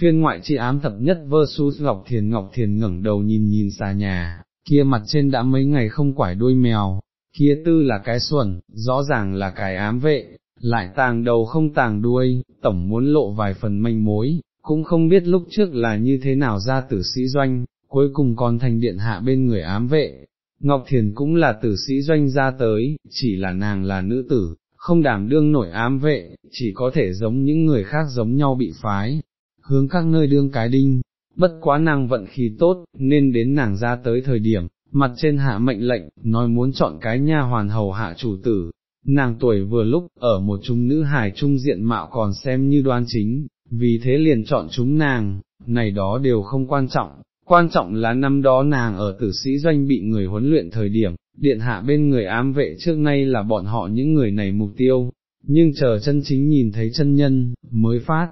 phiên ngoại chi ám thập nhất versus Ngọc Thiền Ngọc Thiền ngẩng đầu nhìn nhìn xà nhà, kia mặt trên đã mấy ngày không quải đuôi mèo, kia tư là cái xuẩn, rõ ràng là cái ám vệ, lại tàng đầu không tàng đuôi, tổng muốn lộ vài phần manh mối, cũng không biết lúc trước là như thế nào ra tử sĩ doanh, cuối cùng còn thành điện hạ bên người ám vệ. Ngọc Thiền cũng là tử sĩ doanh ra tới, chỉ là nàng là nữ tử, không đảm đương nổi ám vệ, chỉ có thể giống những người khác giống nhau bị phái, hướng các nơi đương cái đinh, bất quá nàng vận khí tốt, nên đến nàng ra tới thời điểm, mặt trên hạ mệnh lệnh, nói muốn chọn cái nha hoàn hầu hạ chủ tử, nàng tuổi vừa lúc, ở một chúng nữ hài trung diện mạo còn xem như đoan chính, vì thế liền chọn chúng nàng, này đó đều không quan trọng, quan trọng là năm đó nàng ở tử sĩ doanh bị người huấn luyện thời điểm, điện hạ bên người ám vệ trước nay là bọn họ những người này mục tiêu, nhưng chờ chân chính nhìn thấy chân nhân, mới phát.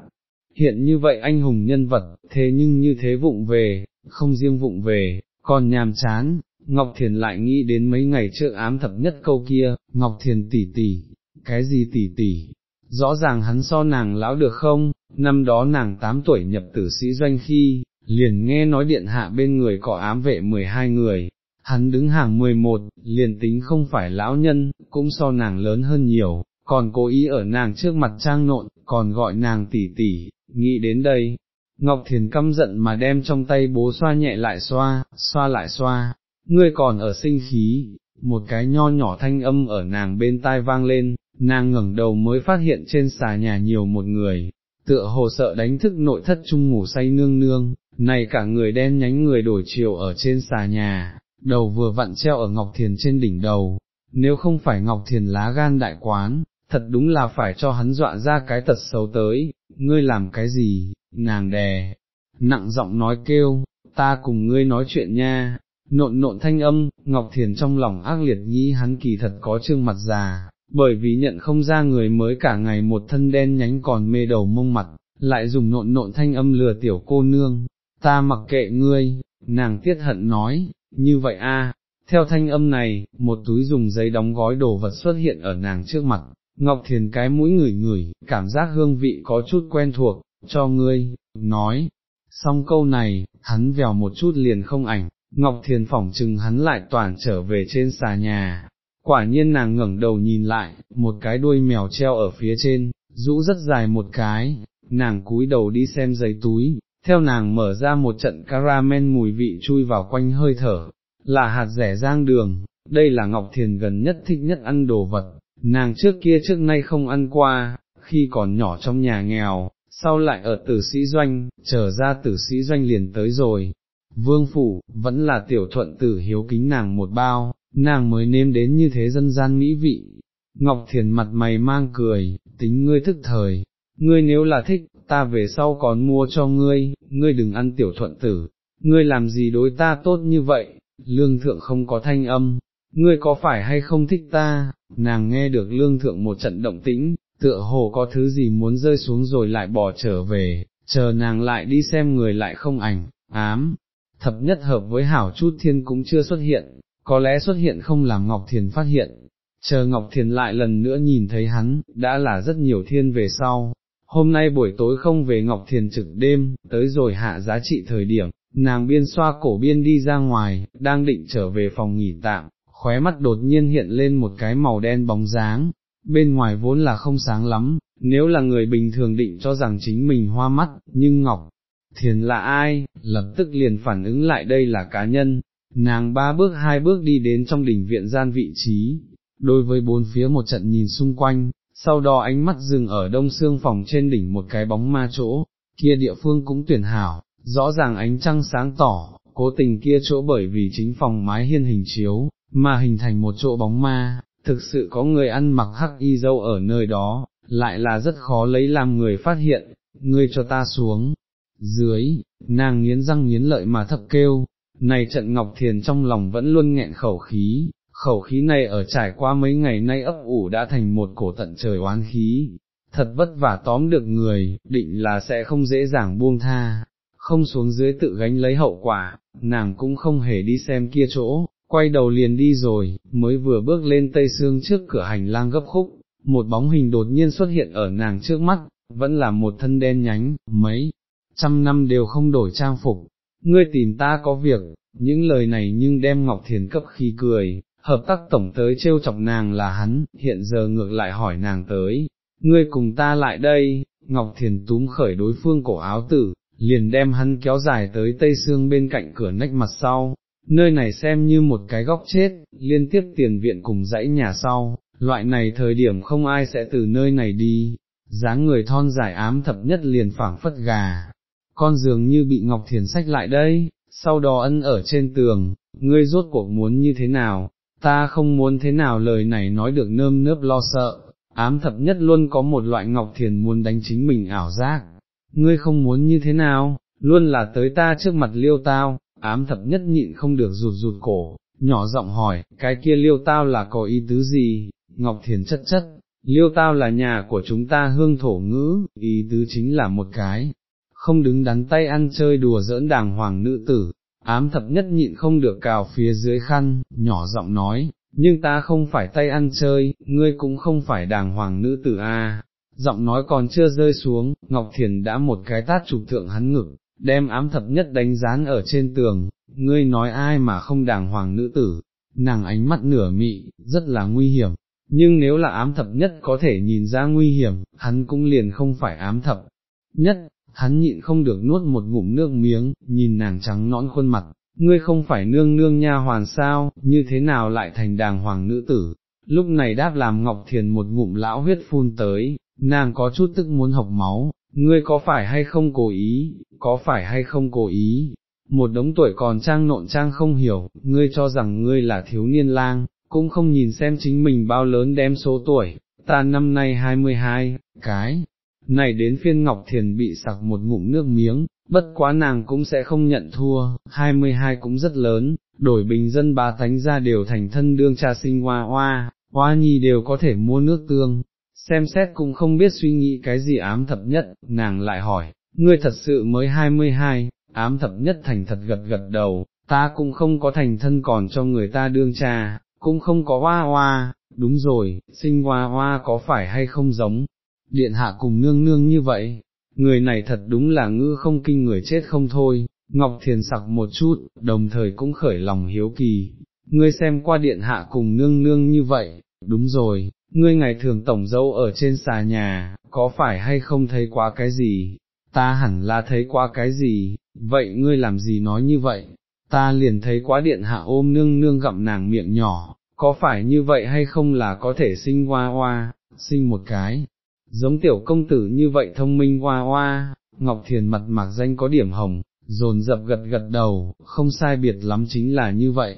Hiện như vậy anh hùng nhân vật, thế nhưng như thế vụng về, không riêng vụng về, còn nhàm chán, Ngọc Thiền lại nghĩ đến mấy ngày trước ám thập nhất câu kia, Ngọc Thiền tỷ tỷ, cái gì tỷ tỷ, rõ ràng hắn so nàng lão được không, năm đó nàng 8 tuổi nhập tử sĩ doanh khi, liền nghe nói điện hạ bên người có ám vệ 12 người, hắn đứng hàng 11, liền tính không phải lão nhân, cũng so nàng lớn hơn nhiều, còn cố ý ở nàng trước mặt trang nộn, còn gọi nàng tỷ tỷ, nghĩ đến đây. Ngọc Thiền căm giận mà đem trong tay bố xoa nhẹ lại xoa, xoa lại xoa, ngươi còn ở sinh khí, một cái nho nhỏ thanh âm ở nàng bên tai vang lên, nàng ngẩng đầu mới phát hiện trên xà nhà nhiều một người, tựa hồ sợ đánh thức nội thất chung ngủ say nương nương, này cả người đen nhánh người đổi chiều ở trên xà nhà, đầu vừa vặn treo ở Ngọc Thiền trên đỉnh đầu, nếu không phải Ngọc Thiền lá gan đại quán, thật đúng là phải cho hắn dọa ra cái tật xấu tới, ngươi làm cái gì, nàng đè, nặng giọng nói kêu, ta cùng ngươi nói chuyện nha, nộn nộn thanh âm, Ngọc Thiền trong lòng ác liệt nghĩ hắn kỳ thật có trương mặt già, bởi vì nhận không ra người mới cả ngày một thân đen nhánh còn mê đầu mông mặt, lại dùng nộn nộn thanh âm lừa tiểu cô nương, ta mặc kệ ngươi, nàng tiết hận nói, như vậy a. Theo thanh âm này, một túi dùng giấy đóng gói đồ vật xuất hiện ở nàng trước mặt, Ngọc Thiền cái mũi ngửi ngửi, cảm giác hương vị có chút quen thuộc, cho ngươi, nói, xong câu này, hắn vèo một chút liền không ảnh, Ngọc Thiền phỏng chừng hắn lại toàn trở về trên xà nhà, quả nhiên nàng ngẩng đầu nhìn lại, một cái đuôi mèo treo ở phía trên, rũ rất dài một cái, nàng cúi đầu đi xem giấy túi, theo nàng mở ra một trận caramel mùi vị chui vào quanh hơi thở, là hạt rẻ rang đường, đây là Ngọc Thiền gần nhất thích nhất ăn đồ vật, nàng trước kia trước nay không ăn qua, khi còn nhỏ trong nhà nghèo, sau lại ở tử sĩ doanh, trở ra tử sĩ doanh liền tới rồi. Vương phủ, vẫn là tiểu thuận tử hiếu kính nàng một bao, nàng mới nếm đến như thế dân gian mỹ vị. Ngọc Thiền mặt mày mang cười, tính ngươi thức thời, ngươi nếu là thích, ta về sau còn mua cho ngươi, ngươi đừng ăn tiểu thuận tử, ngươi làm gì đối ta tốt như vậy, lương thượng không có thanh âm, ngươi có phải hay không thích ta, nàng nghe được lương thượng một trận động tĩnh, tựa hồ có thứ gì muốn rơi xuống rồi lại bỏ trở về, chờ nàng lại đi xem người lại không ảnh, ám, thập nhất hợp với hảo chút thiên cũng chưa xuất hiện, có lẽ xuất hiện không làm Ngọc Thiền phát hiện, chờ Ngọc Thiền lại lần nữa nhìn thấy hắn, đã là rất nhiều thiên về sau. Hôm nay buổi tối không về Ngọc Thiền trực đêm, tới rồi hạ giá trị thời điểm, nàng biên xoa cổ biên đi ra ngoài, đang định trở về phòng nghỉ tạm, khóe mắt đột nhiên hiện lên một cái màu đen bóng dáng, bên ngoài vốn là không sáng lắm, nếu là người bình thường định cho rằng chính mình hoa mắt, nhưng Ngọc Thiền là ai, lập tức liền phản ứng lại đây là cá nhân, nàng ba bước hai bước đi đến trong đỉnh viện gian vị trí, đối với bốn phía một trận nhìn xung quanh, sau đó ánh mắt dừng ở đông xương phòng trên đỉnh một cái bóng ma chỗ, kia địa phương cũng tuyển hảo, rõ ràng ánh trăng sáng tỏ, cố tình kia chỗ bởi vì chính phòng mái hiên hình chiếu, mà hình thành một chỗ bóng ma, thực sự có người ăn mặc hắc y dâu ở nơi đó, lại là rất khó lấy làm người phát hiện, ngươi cho ta xuống. Dưới, nàng nghiến răng nghiến lợi mà thấp kêu, này trận Ngọc Thiền trong lòng vẫn luôn nghẹn khẩu khí, khẩu khí này ở trải qua mấy ngày nay ấp ủ đã thành một cổ tận trời oán khí, thật vất vả tóm được người, định là sẽ không dễ dàng buông tha, không xuống dưới tự gánh lấy hậu quả, nàng cũng không hề đi xem kia chỗ, quay đầu liền đi rồi, mới vừa bước lên tây xương trước cửa hành lang gấp khúc, một bóng hình đột nhiên xuất hiện ở nàng trước mắt, vẫn là một thân đen nhánh, mấy trăm năm đều không đổi trang phục, ngươi tìm ta có việc, những lời này nhưng đem Ngọc Thiền cấp khi cười, hợp tác tổng tới trêu chọc nàng là hắn, hiện giờ ngược lại hỏi nàng tới, ngươi cùng ta lại đây, Ngọc Thiền túm khởi đối phương cổ áo tử, liền đem hắn kéo dài tới tây xương bên cạnh cửa nách mặt sau, nơi này xem như một cái góc chết, liên tiếp tiền viện cùng dãy nhà sau, loại này thời điểm không ai sẽ từ nơi này đi, dáng người thon dài ám thập nhất liền phảng phất gà, con dường như bị Ngọc Thiền sách lại đây, sau đó ân ở trên tường, ngươi rốt cuộc muốn như thế nào, ta không muốn thế nào lời này nói được nơm nớp lo sợ, ám thập nhất luôn có một loại Ngọc Thiền muốn đánh chính mình ảo giác, ngươi không muốn như thế nào, luôn là tới ta trước mặt liêu tao, ám thập nhất nhịn không được rụt rụt cổ, nhỏ giọng hỏi, cái kia liêu tao là có ý tứ gì, Ngọc Thiền chất chất, liêu tao là nhà của chúng ta hương thổ ngữ, ý tứ chính là một cái, không đứng đắn tay ăn chơi đùa giỡn đàng hoàng nữ tử, ám thập nhất nhịn không được cào phía dưới khăn, nhỏ giọng nói, nhưng ta không phải tay ăn chơi, ngươi cũng không phải đàng hoàng nữ tử a. Giọng nói còn chưa rơi xuống, Ngọc Thiền đã một cái tát chụp thượng hắn ngực, đem ám thập nhất đánh dán ở trên tường, ngươi nói ai mà không đàng hoàng nữ tử, nàng ánh mắt nửa mị, rất là nguy hiểm, nhưng nếu là ám thập nhất có thể nhìn ra nguy hiểm, hắn cũng liền không phải ám thập nhất, hắn nhịn không được nuốt một ngụm nước miếng, nhìn nàng trắng nõn khuôn mặt, ngươi không phải nương nương nha hoàn sao, như thế nào lại thành đàng hoàng nữ tử, lúc này đáp làm Ngọc Thiền một ngụm lão huyết phun tới, nàng có chút tức muốn học máu, ngươi có phải hay không cố ý, có phải hay không cố ý, một đống tuổi còn trang nộn trang không hiểu, ngươi cho rằng ngươi là thiếu niên lang, cũng không nhìn xem chính mình bao lớn đem số tuổi, ta năm nay 22, cái, này đến phiên Ngọc Thiền bị sặc một ngụm nước miếng, bất quá nàng cũng sẽ không nhận thua, 22 cũng rất lớn, đổi bình dân ba tánh ra đều thành thân đương cha sinh hoa hoa, hoa nhi đều có thể mua nước tương, xem xét cũng không biết suy nghĩ cái gì ám thập nhất, nàng lại hỏi, ngươi thật sự mới 22, ám thập nhất thành thật gật gật đầu, ta cũng không có thành thân còn cho người ta đương cha, cũng không có hoa hoa, đúng rồi, sinh hoa hoa có phải hay không giống, điện hạ cùng nương nương như vậy, người này thật đúng là ngư không kinh người chết không thôi, Ngọc Thiền sặc một chút, đồng thời cũng khởi lòng hiếu kỳ, ngươi xem qua điện hạ cùng nương nương như vậy, đúng rồi, ngươi ngày thường tổng dâu ở trên xà nhà, có phải hay không thấy quá cái gì, ta hẳn là thấy quá cái gì, vậy ngươi làm gì nói như vậy, ta liền thấy quá điện hạ ôm nương nương gặm nàng miệng nhỏ, có phải như vậy hay không là có thể sinh hoa hoa, sinh một cái, giống tiểu công tử như vậy thông minh hoa hoa, Ngọc Thiền mặt mạc danh có điểm hồng, dồn dập gật gật đầu, không sai biệt lắm chính là như vậy.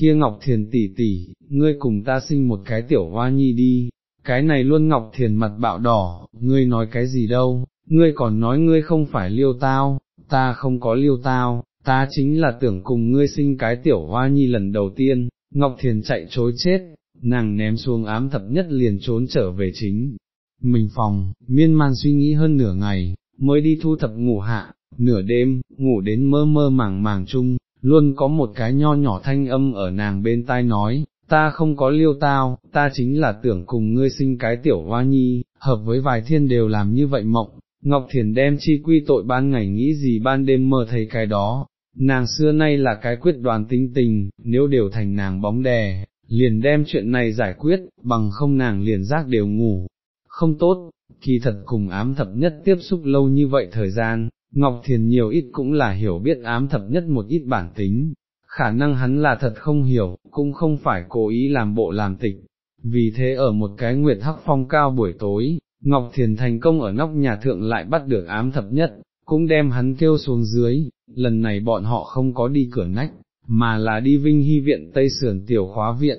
Kia Ngọc Thiền tỷ tỷ, ngươi cùng ta sinh một cái tiểu hoa nhi đi, cái này luôn Ngọc Thiền mặt bạo đỏ, ngươi nói cái gì đâu, ngươi còn nói ngươi không phải liêu tao, ta không có liêu tao, ta chính là tưởng cùng ngươi sinh cái tiểu hoa nhi lần đầu tiên, Ngọc Thiền chạy chối chết, nàng ném xuống ám thập nhất liền trốn trở về chính, mình phòng, miên man suy nghĩ hơn nửa ngày, mới đi thu thập ngủ hạ, nửa đêm, ngủ đến mơ mơ màng màng chung, luôn có một cái nho nhỏ thanh âm ở nàng bên tai nói, ta không có liêu tao, ta chính là tưởng cùng ngươi sinh cái tiểu hoa nhi, hợp với vài thiên đều làm như vậy mộng, Ngọc Thiền đem chi quy tội ban ngày nghĩ gì ban đêm mơ thấy cái đó, nàng xưa nay là cái quyết đoàn tinh tình, nếu đều thành nàng bóng đè, liền đem chuyện này giải quyết, bằng không nàng liền giác đều ngủ, không tốt, kỳ thật cùng ám thập nhất tiếp xúc lâu như vậy thời gian, Ngọc Thiền nhiều ít cũng là hiểu biết ám thập nhất một ít bản tính, khả năng hắn là thật không hiểu, cũng không phải cố ý làm bộ làm tịch, vì thế ở một cái nguyệt hắc phong cao buổi tối, Ngọc Thiền thành công ở nóc nhà thượng lại bắt được ám thập nhất, cũng đem hắn kêu xuống dưới, lần này bọn họ không có đi cửa nách, mà là đi Vinh Hy Viện Tây Sườn Tiểu Khóa Viện,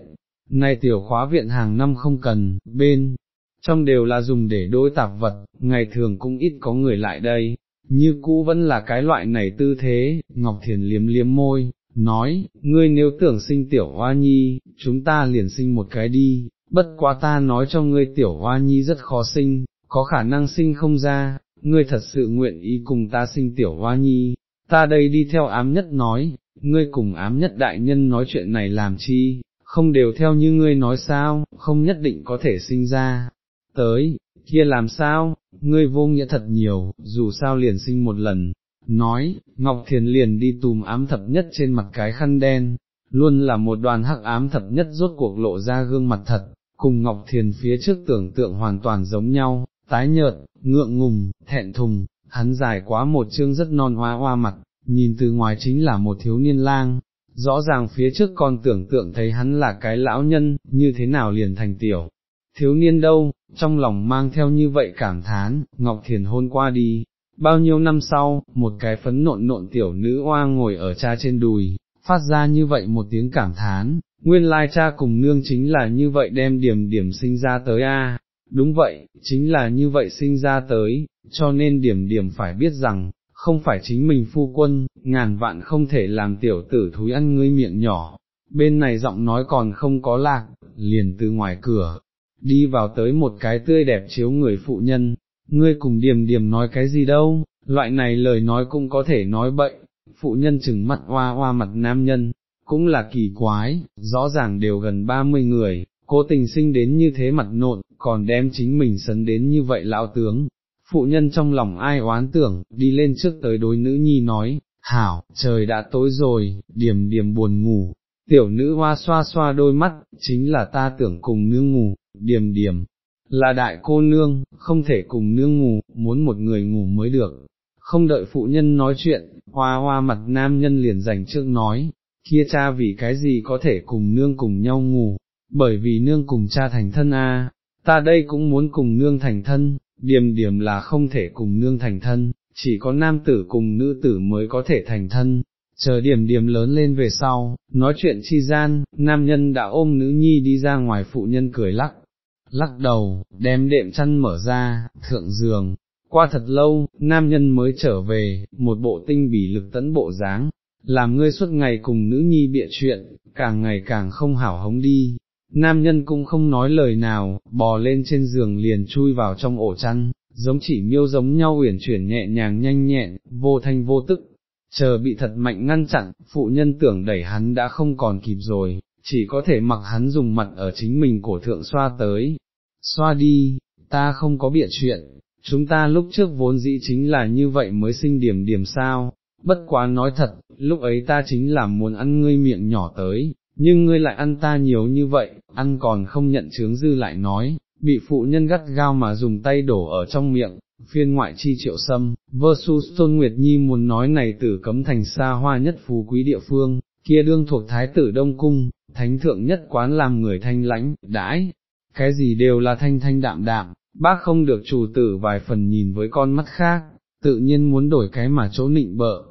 nay Tiểu Khóa Viện hàng năm không cần, bên, trong đều là dùng để đối tạp vật, ngày thường cũng ít có người lại đây, như cũ vẫn là cái loại này tư thế, Ngọc Thiền liếm liếm môi, nói, ngươi nếu tưởng sinh tiểu hoa nhi, chúng ta liền sinh một cái đi, bất quá ta nói cho ngươi tiểu hoa nhi rất khó sinh, có khả năng sinh không ra, ngươi thật sự nguyện ý cùng ta sinh tiểu hoa nhi, ta đây đi theo ám nhất nói, ngươi cùng ám nhất đại nhân nói chuyện này làm chi, không đều theo như ngươi nói sao, không nhất định có thể sinh ra, tới, kia làm sao, ngươi vô nghĩa thật nhiều, dù sao liền sinh một lần, nói, Ngọc Thiền liền đi tùm ám thập nhất trên mặt cái khăn đen, luôn là một đoàn hắc ám thập nhất rốt cuộc lộ ra gương mặt thật, cùng Ngọc Thiền phía trước tưởng tượng hoàn toàn giống nhau, tái nhợt, ngượng ngùng, thẹn thùng, hắn dài quá một chương rất non hoa hoa mặt, nhìn từ ngoài chính là một thiếu niên lang, rõ ràng phía trước con tưởng tượng thấy hắn là cái lão nhân, như thế nào liền thành tiểu. Thiếu niên đâu, trong lòng mang theo như vậy cảm thán, Ngọc Thiền hôn qua đi, bao nhiêu năm sau, một cái phấn nộn nộn tiểu nữ oa ngồi ở cha trên đùi, phát ra như vậy một tiếng cảm thán, nguyên lai cha cùng nương chính là như vậy đem điểm điểm sinh ra tới a. Đúng vậy, chính là như vậy sinh ra tới, cho nên điểm điểm phải biết rằng, không phải chính mình phu quân, ngàn vạn không thể làm tiểu tử thúi ăn ngươi miệng nhỏ, bên này giọng nói còn không có lạc, liền từ ngoài cửa, đi vào tới một cái tươi đẹp chiếu người phụ nhân, ngươi cùng điềm điềm nói cái gì đâu, loại này lời nói cũng có thể nói bậy, phụ nhân chừng mắt hoa hoa mặt nam nhân, cũng là kỳ quái, rõ ràng đều gần 30 người, cố tình sinh đến như thế mặt nộn, còn đem chính mình sấn đến như vậy lão tướng. Phụ nhân trong lòng ai oán tưởng, đi lên trước tới đối nữ nhi nói, hảo, trời đã tối rồi, điểm điểm buồn ngủ, tiểu nữ hoa xoa xoa đôi mắt, chính là ta tưởng cùng nương ngủ, điểm điểm, là đại cô nương, không thể cùng nương ngủ, muốn một người ngủ mới được. Không đợi phụ nhân nói chuyện, hoa hoa mặt nam nhân liền dành trước nói, kia cha vì cái gì có thể cùng nương cùng nhau ngủ, bởi vì nương cùng cha thành thân a, ta đây cũng muốn cùng nương thành thân, điểm điểm là không thể cùng nương thành thân, chỉ có nam tử cùng nữ tử mới có thể thành thân. Chờ điểm điểm lớn lên về sau, nói chuyện chi gian, nam nhân đã ôm nữ nhi đi ra ngoài phụ nhân cười lắc, lắc đầu, đem đệm chăn mở ra, thượng giường, qua thật lâu, nam nhân mới trở về, một bộ tinh bỉ lực tấn bộ dáng, làm ngươi suốt ngày cùng nữ nhi bịa chuyện, càng ngày càng không hảo hống đi. Nam nhân cũng không nói lời nào, bò lên trên giường liền chui vào trong ổ chăn, giống chỉ miêu giống nhau uyển chuyển nhẹ nhàng nhanh nhẹn, vô thanh vô tức, chờ bị thật mạnh ngăn chặn, phụ nhân tưởng đẩy hắn đã không còn kịp rồi, chỉ có thể mặc hắn dùng mặt ở chính mình cổ thượng xoa tới, xoa đi, ta không có bịa chuyện, chúng ta lúc trước vốn dĩ chính là như vậy mới sinh điểm điểm sao, bất quá nói thật, lúc ấy ta chính là muốn ăn ngươi miệng nhỏ tới, nhưng ngươi lại ăn ta nhiều như vậy, ăn còn không nhận chướng dư lại nói, bị phụ nhân gắt gao mà dùng tay đổ ở trong miệng, phiên ngoại chi triệu sâm, versus Tôn Nguyệt Nhi muốn nói này tử cấm thành xa hoa nhất phú quý địa phương, kia đương thuộc thái tử Đông Cung, thánh thượng nhất quán làm người thanh lãnh, đãi, cái gì đều là thanh thanh đạm đạm, bác không được chủ tử vài phần nhìn với con mắt khác, tự nhiên muốn đổi cái mà chỗ nịnh bợ.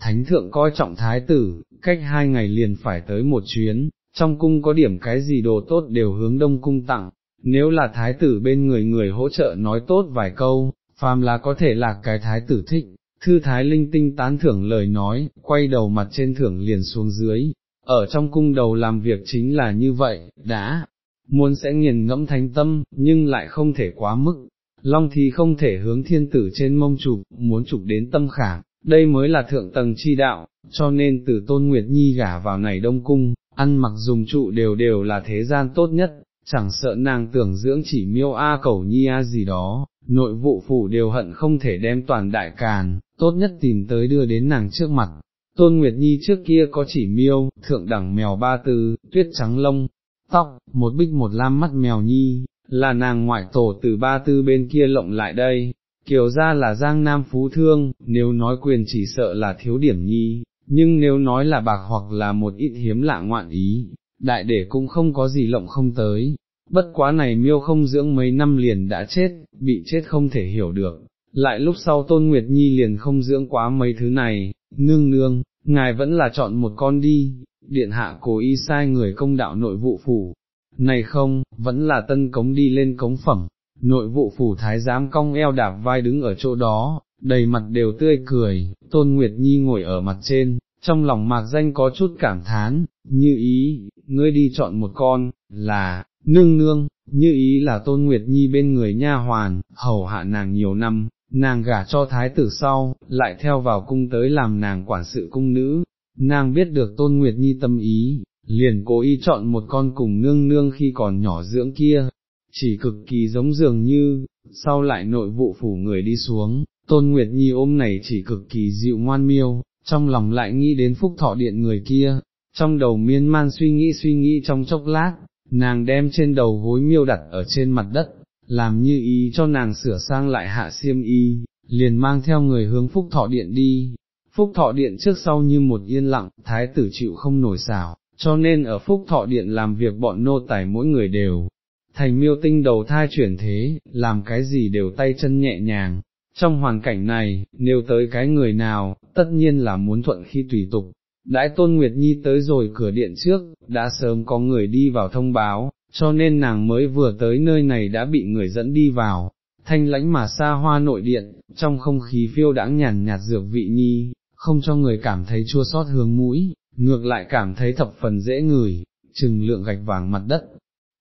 Thánh thượng coi trọng thái tử, cách hai ngày liền phải tới một chuyến, trong cung có điểm cái gì đồ tốt đều hướng đông cung tặng, nếu là thái tử bên người người hỗ trợ nói tốt vài câu, phàm là có thể là cái thái tử thích, thư thái linh tinh tán thưởng lời nói, quay đầu mặt trên thưởng liền xuống dưới, ở trong cung đầu làm việc chính là như vậy, đã, muốn sẽ nghiền ngẫm thánh tâm, nhưng lại không thể quá mức, long thì không thể hướng thiên tử trên mông chụp, muốn chụp đến tâm khảm, đây mới là thượng tầng chi đạo, cho nên từ tôn nguyệt nhi gả vào này đông cung, ăn mặc dùng trụ đều đều là thế gian tốt nhất, chẳng sợ nàng tưởng dưỡng chỉ miêu a cầu nhi a gì đó, nội vụ phủ đều hận không thể đem toàn đại càn, tốt nhất tìm tới đưa đến nàng trước mặt. Tôn Nguyệt Nhi trước kia có chỉ miêu, thượng đẳng mèo ba tư, tuyết trắng lông, tóc, một bích một lam mắt mèo nhi, là nàng ngoại tổ từ ba tư bên kia lộng lại đây, kiểu ra là giang nam phú thương, nếu nói quyền chỉ sợ là thiếu điểm nhi, nhưng nếu nói là bạc hoặc là một ít hiếm lạ ngoạn ý, đại để cũng không có gì lộng không tới. Bất quá này miêu không dưỡng mấy năm liền đã chết, bị chết không thể hiểu được, lại lúc sau Tôn Nguyệt Nhi liền không dưỡng quá mấy thứ này, nương nương, ngài vẫn là chọn một con đi, điện hạ cố ý sai người công đạo nội vụ phủ, này không, vẫn là tân cống đi lên cống phẩm, nội vụ phủ thái giám cong eo đạp vai đứng ở chỗ đó, đầy mặt đều tươi cười, tôn nguyệt nhi ngồi ở mặt trên, trong lòng mạc danh có chút cảm thán, như ý, ngươi đi chọn một con, là, nương nương, như ý là tôn nguyệt nhi bên người nha hoàn, hầu hạ nàng nhiều năm, nàng gả cho thái tử sau, lại theo vào cung tới làm nàng quản sự cung nữ, nàng biết được tôn nguyệt nhi tâm ý, liền cố ý chọn một con cùng nương nương khi còn nhỏ dưỡng kia, chỉ cực kỳ giống dường như, sau lại nội vụ phủ người đi xuống, Tôn Nguyệt Nhi ôm này chỉ cực kỳ dịu ngoan miêu, trong lòng lại nghĩ đến phúc thọ điện người kia, trong đầu miên man suy nghĩ suy nghĩ trong chốc lát, nàng đem trên đầu gối miêu đặt ở trên mặt đất, làm như ý cho nàng sửa sang lại hạ xiêm y, liền mang theo người hướng phúc thọ điện đi. Phúc thọ điện trước sau như một yên lặng, thái tử chịu không nổi xảo, cho nên ở phúc thọ điện làm việc bọn nô tài mỗi người đều, thành miêu tinh đầu thai chuyển thế, làm cái gì đều tay chân nhẹ nhàng. Trong hoàn cảnh này, nếu tới cái người nào, tất nhiên là muốn thuận khi tùy tục. Đãi Tôn Nguyệt Nhi tới rồi cửa điện trước, đã sớm có người đi vào thông báo, cho nên nàng mới vừa tới nơi này đã bị người dẫn đi vào. Thanh lãnh mà xa hoa nội điện, trong không khí phiêu đãng nhàn nhạt dược vị nhi, không cho người cảm thấy chua xót hướng mũi, ngược lại cảm thấy thập phần dễ ngửi, chừng lượng gạch vàng mặt đất,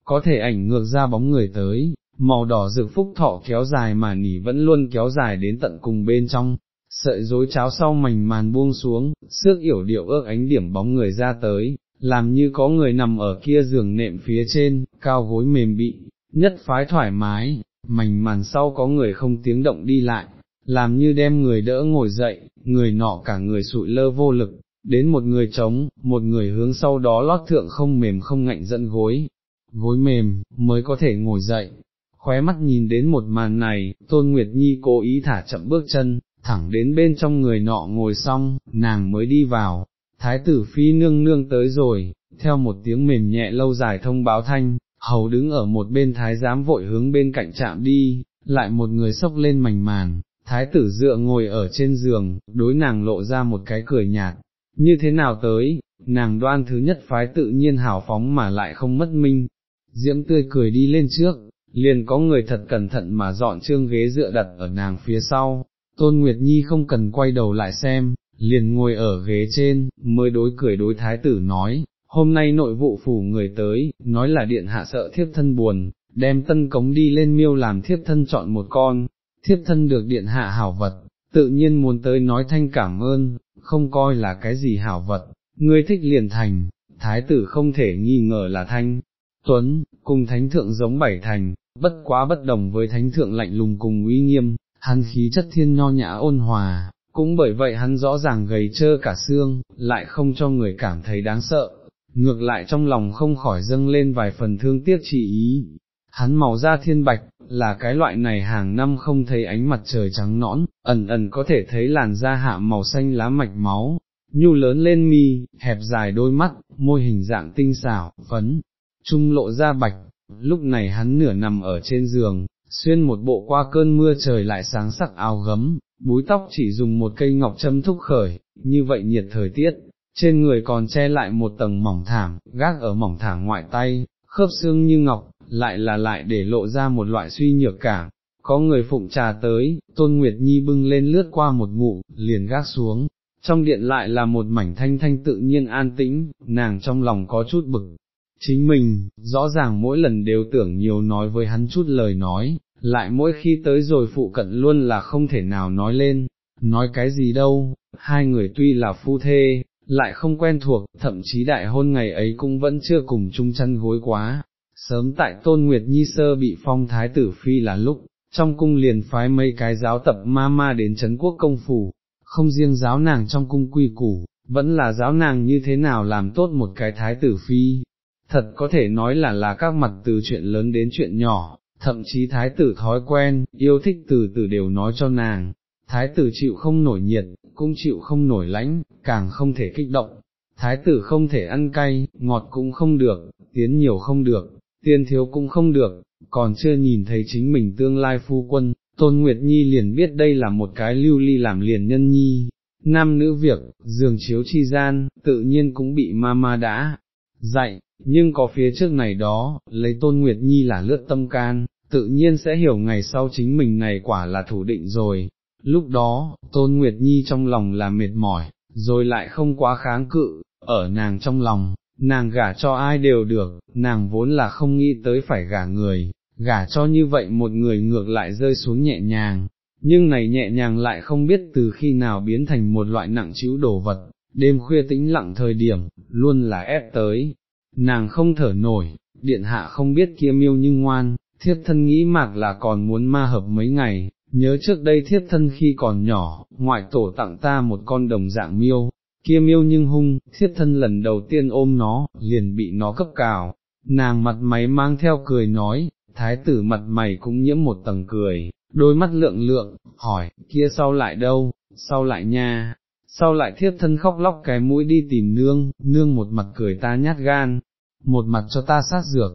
có thể ảnh ngược ra bóng người tới, màu đỏ dược phúc thọ kéo dài mà nỉ vẫn luôn kéo dài đến tận cùng bên trong, sợi rối cháo sau mảnh màn buông xuống, xước yểu điệu ước ánh điểm bóng người ra tới, làm như có người nằm ở kia giường nệm phía trên, cao gối mềm bị, nhất phái thoải mái, mảnh màn sau có người không tiếng động đi lại, làm như đem người đỡ ngồi dậy, người nọ cả người sụi lơ vô lực, đến một người trống, một người hướng sau đó lót thượng không mềm không ngạnh dẫn gối, gối mềm, mới có thể ngồi dậy. Khóe mắt nhìn đến một màn này, Tôn Nguyệt Nhi cố ý thả chậm bước chân, thẳng đến bên trong người nọ ngồi xong, nàng mới đi vào, thái tử phi nương nương tới rồi, theo một tiếng mềm nhẹ lâu dài thông báo thanh, hầu đứng ở một bên thái giám vội hướng bên cạnh chạm đi, lại một người sốc lên mảnh màn, thái tử dựa ngồi ở trên giường, đối nàng lộ ra một cái cười nhạt, như thế nào tới, nàng đoan thứ nhất phái tự nhiên hào phóng mà lại không mất minh, diễm tươi cười đi lên trước, liền có người thật cẩn thận mà dọn trương ghế dựa đặt ở nàng phía sau, tôn Nguyệt Nhi không cần quay đầu lại xem, liền ngồi ở ghế trên, mới đối cười đối thái tử nói, hôm nay nội vụ phủ người tới, nói là điện hạ sợ thiếp thân buồn, đem tân cống đi lên miêu làm thiếp thân chọn một con, thiếp thân được điện hạ hảo vật, tự nhiên muốn tới nói thanh cảm ơn, không coi là cái gì hảo vật, ngươi thích liền thành, thái tử không thể nghi ngờ là thanh. Tuấn, cùng thánh thượng giống bảy thành, bất quá bất đồng với thánh thượng lạnh lùng cùng uy nghiêm, hắn khí chất thiên nho nhã ôn hòa, cũng bởi vậy hắn rõ ràng gầy trơ cả xương, lại không cho người cảm thấy đáng sợ, ngược lại trong lòng không khỏi dâng lên vài phần thương tiếc chỉ ý. Hắn màu da thiên bạch, là cái loại này hàng năm không thấy ánh mặt trời trắng nõn, ẩn ẩn có thể thấy làn da hạ màu xanh lá mạch máu, nhu lớn lên mi, hẹp dài đôi mắt, môi hình dạng tinh xảo, phấn, trung lộ ra bạch, lúc này hắn nửa nằm ở trên giường, xuyên một bộ qua cơn mưa trời lại sáng sắc áo gấm, búi tóc chỉ dùng một cây ngọc châm thúc khởi, như vậy nhiệt thời tiết, trên người còn che lại một tầng mỏng thảm, gác ở mỏng thảm ngoại tay, khớp xương như ngọc, lại là lại để lộ ra một loại suy nhược cảm. Có người phụng trà tới, Tôn Nguyệt Nhi bưng lên lướt qua một ngụ, liền gác xuống, trong điện lại là một mảnh thanh thanh tự nhiên an tĩnh, nàng trong lòng có chút bực. Chính mình, rõ ràng mỗi lần đều tưởng nhiều nói với hắn chút lời nói, lại mỗi khi tới rồi phụ cận luôn là không thể nào nói lên, nói cái gì đâu, hai người tuy là phu thê, lại không quen thuộc, thậm chí đại hôn ngày ấy cũng vẫn chưa cùng chung chân gối quá. Sớm tại Tôn Nguyệt Nhi Sơ bị phong thái tử phi là lúc, trong cung liền phái mấy cái giáo tập ma ma đến Trấn quốc công phủ, không riêng giáo nàng trong cung quy củ, vẫn là giáo nàng như thế nào làm tốt một cái thái tử phi. Thật có thể nói là là các mặt từ chuyện lớn đến chuyện nhỏ, thậm chí thái tử thói quen, yêu thích từ từ đều nói cho nàng, thái tử chịu không nổi nhiệt, cũng chịu không nổi lãnh, càng không thể kích động, thái tử không thể ăn cay, ngọt cũng không được, tiến nhiều không được, tiên thiếu cũng không được, còn chưa nhìn thấy chính mình tương lai phu quân, Tôn Nguyệt Nhi liền biết đây là một cái lưu ly làm liền nhân nhi, nam nữ việc, giường chiếu chi gian, tự nhiên cũng bị ma ma đã dạy, nhưng có phía trước này đó, lấy Tôn Nguyệt Nhi là lướt tâm can, tự nhiên sẽ hiểu ngày sau chính mình này quả là thủ định rồi. Lúc đó, Tôn Nguyệt Nhi trong lòng là mệt mỏi, rồi lại không quá kháng cự, ở nàng trong lòng, nàng gả cho ai đều được, nàng vốn là không nghĩ tới phải gả người, gả cho như vậy một người ngược lại rơi xuống nhẹ nhàng, nhưng này nhẹ nhàng lại không biết từ khi nào biến thành một loại nặng chịu đồ vật, đêm khuya tĩnh lặng thời điểm, luôn là ép tới, nàng không thở nổi, điện hạ không biết kia miêu nhưng ngoan, thiếp thân nghĩ mạc là còn muốn ma hợp mấy ngày, nhớ trước đây thiếp thân khi còn nhỏ, ngoại tổ tặng ta một con đồng dạng miêu, kia miêu nhưng hung, thiếp thân lần đầu tiên ôm nó, liền bị nó cấp cào, nàng mặt máy mang theo cười nói, thái tử mặt mày cũng nhiễm một tầng cười, đôi mắt lượng lượng, hỏi, kia sau lại đâu, sau lại nha, sau lại thiếp thân khóc lóc cái mũi đi tìm nương, nương một mặt cười ta nhát gan, một mặt cho ta sát dược,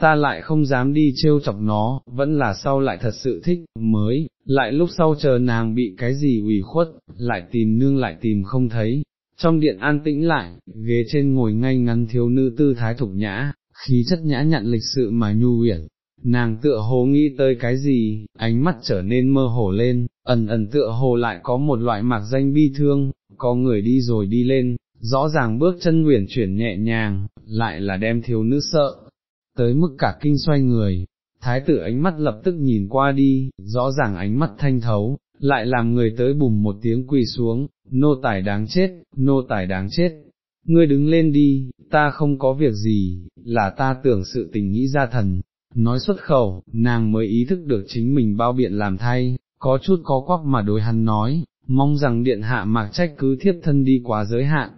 ta lại không dám đi trêu chọc nó, vẫn là sau lại thật sự thích, mới, lại lúc sau chờ nàng bị cái gì ủy khuất, lại tìm nương lại tìm không thấy. Trong điện an tĩnh lại, ghế trên ngồi ngay ngắn thiếu nữ tư thái thục nhã, khí chất nhã nhặn lịch sự mà nhu uyển, nàng tựa hồ nghĩ tới cái gì, ánh mắt trở nên mơ hồ lên, ẩn ẩn tựa hồ lại có một loại mạc danh bi thương, có người đi rồi đi lên, rõ ràng bước chân nguyện chuyển nhẹ nhàng, lại là đem thiếu nữ sợ, tới mức cả kinh xoay người, thái tử ánh mắt lập tức nhìn qua đi, rõ ràng ánh mắt thanh thấu, lại làm người tới bùm một tiếng quỳ xuống, nô tài đáng chết, nô tài đáng chết. Ngươi đứng lên đi, ta không có việc gì, là ta tưởng sự tình nghĩ ra thần, nói xuất khẩu, nàng mới ý thức được chính mình bao biện làm thay, có chút có quắc mà đối hắn nói, mong rằng điện hạ mạc trách cứ thiếp thân đi quá giới hạn.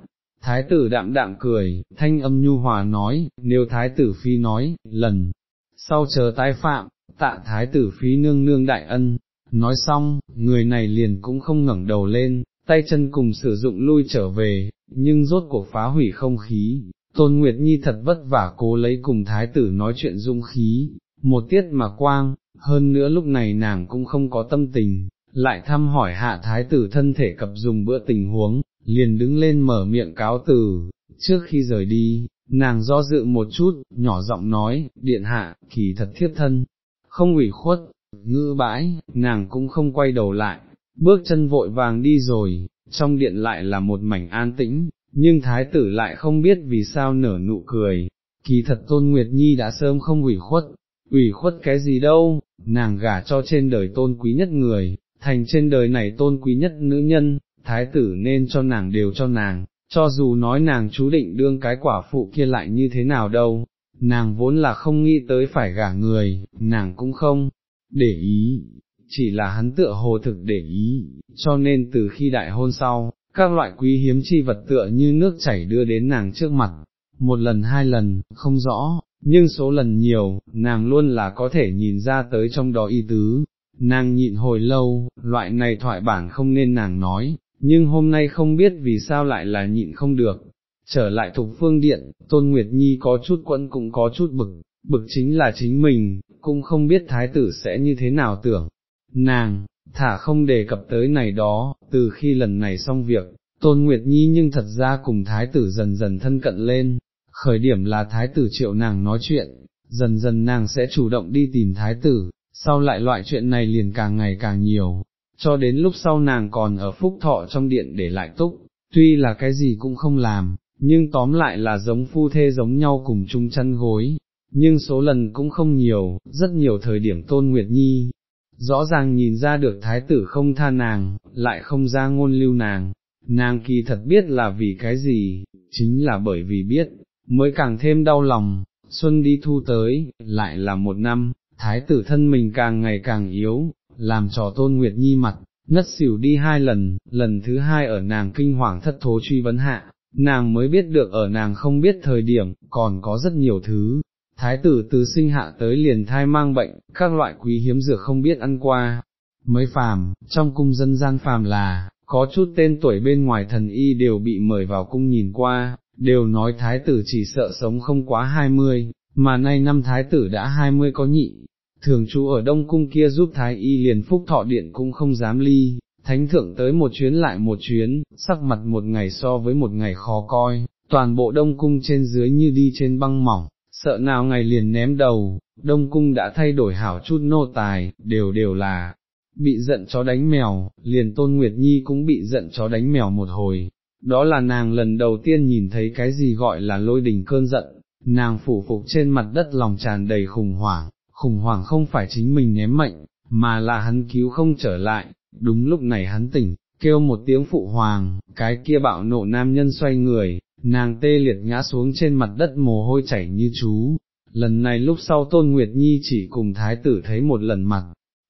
Thái tử đạm đạm cười, thanh âm nhu hòa nói, nếu thái tử phi nói, lần, sau chờ tái phạm, tạ thái tử phi nương nương đại ân, nói xong, người này liền cũng không ngẩng đầu lên, tay chân cùng sử dụng lui trở về, nhưng rốt cuộc phá hủy không khí, Tôn Nguyệt Nhi thật vất vả cố lấy cùng thái tử nói chuyện dung khí, một tiết mà quang, hơn nữa lúc này nàng cũng không có tâm tình, lại thăm hỏi hạ thái tử thân thể cập dùng bữa tình huống, liền đứng lên mở miệng cáo từ, trước khi rời đi, nàng do dự một chút, nhỏ giọng nói, điện hạ, kỳ thật thiết thân, không ủy khuất, ngư bãi, nàng cũng không quay đầu lại, bước chân vội vàng đi rồi, trong điện lại là một mảnh an tĩnh, nhưng thái tử lại không biết vì sao nở nụ cười, kỳ thật tôn Nguyệt Nhi đã sớm không ủy khuất, ủy khuất cái gì đâu, nàng gả cho trên đời tôn quý nhất người, thành trên đời này tôn quý nhất nữ nhân, thái tử nên cho nàng đều cho nàng, cho dù nói nàng chú định đương cái quả phụ kia lại như thế nào đâu, nàng vốn là không nghĩ tới phải gả người, nàng cũng không, để ý, chỉ là hắn tựa hồ thực để ý, cho nên từ khi đại hôn sau, các loại quý hiếm chi vật tựa như nước chảy đưa đến nàng trước mặt, một lần hai lần, không rõ, nhưng số lần nhiều, nàng luôn là có thể nhìn ra tới trong đó y tứ, nàng nhịn hồi lâu, loại này thoại bản không nên nàng nói, nhưng hôm nay không biết vì sao lại là nhịn không được. Trở lại thục phương điện, Tôn Nguyệt Nhi có chút quẫn cũng có chút bực, bực chính là chính mình, cũng không biết thái tử sẽ như thế nào tưởng. Nàng, thả không đề cập tới này đó, từ khi lần này xong việc, Tôn Nguyệt Nhi nhưng thật ra cùng thái tử dần dần thân cận lên, khởi điểm là thái tử triệu nàng nói chuyện, dần dần nàng sẽ chủ động đi tìm thái tử, sau lại loại chuyện này liền càng ngày càng nhiều, cho đến lúc sau nàng còn ở phúc thọ trong điện để lại túc, tuy là cái gì cũng không làm, nhưng tóm lại là giống phu thê giống nhau cùng chung chăn gối, nhưng số lần cũng không nhiều, rất nhiều thời điểm tôn Nguyệt Nhi, rõ ràng nhìn ra được thái tử không tha nàng, lại không ra ngôn lưu nàng, nàng kỳ thật biết là vì cái gì, chính là bởi vì biết, mới càng thêm đau lòng, xuân đi thu tới, lại là một năm, thái tử thân mình càng ngày càng yếu, làm trò tôn nguyệt nhi mặt, ngất xỉu đi hai lần, lần thứ hai ở nàng kinh hoàng thất thố truy vấn hạ, nàng mới biết được ở nàng không biết thời điểm, còn có rất nhiều thứ. Thái tử từ sinh hạ tới liền thai mang bệnh, các loại quý hiếm dược không biết ăn qua, mới phàm, trong cung dân gian phàm là, có chút tên tuổi bên ngoài thần y đều bị mời vào cung nhìn qua, đều nói thái tử chỉ sợ sống không quá hai mươi, mà nay năm thái tử đã hai mươi có nhị, thường trú ở đông cung kia giúp thái y liền phúc thọ điện cũng không dám ly, thánh thượng tới một chuyến lại một chuyến, sắc mặt một ngày so với một ngày khó coi, toàn bộ đông cung trên dưới như đi trên băng mỏng, sợ nào ngày liền ném đầu, đông cung đã thay đổi hảo chút nô tài, đều đều là, bị giận chó đánh mèo, liền tôn Nguyệt Nhi cũng bị giận chó đánh mèo một hồi, đó là nàng lần đầu tiên nhìn thấy cái gì gọi là lôi đình cơn giận, nàng phủ phục trên mặt đất lòng tràn đầy khủng hoảng, khủng hoảng không phải chính mình ném mệnh, mà là hắn cứu không trở lại, đúng lúc này hắn tỉnh, kêu một tiếng phụ hoàng, cái kia bạo nộ nam nhân xoay người, nàng tê liệt ngã xuống trên mặt đất mồ hôi chảy như chú. Lần này lúc sau Tôn Nguyệt Nhi chỉ cùng thái tử thấy một lần mặt,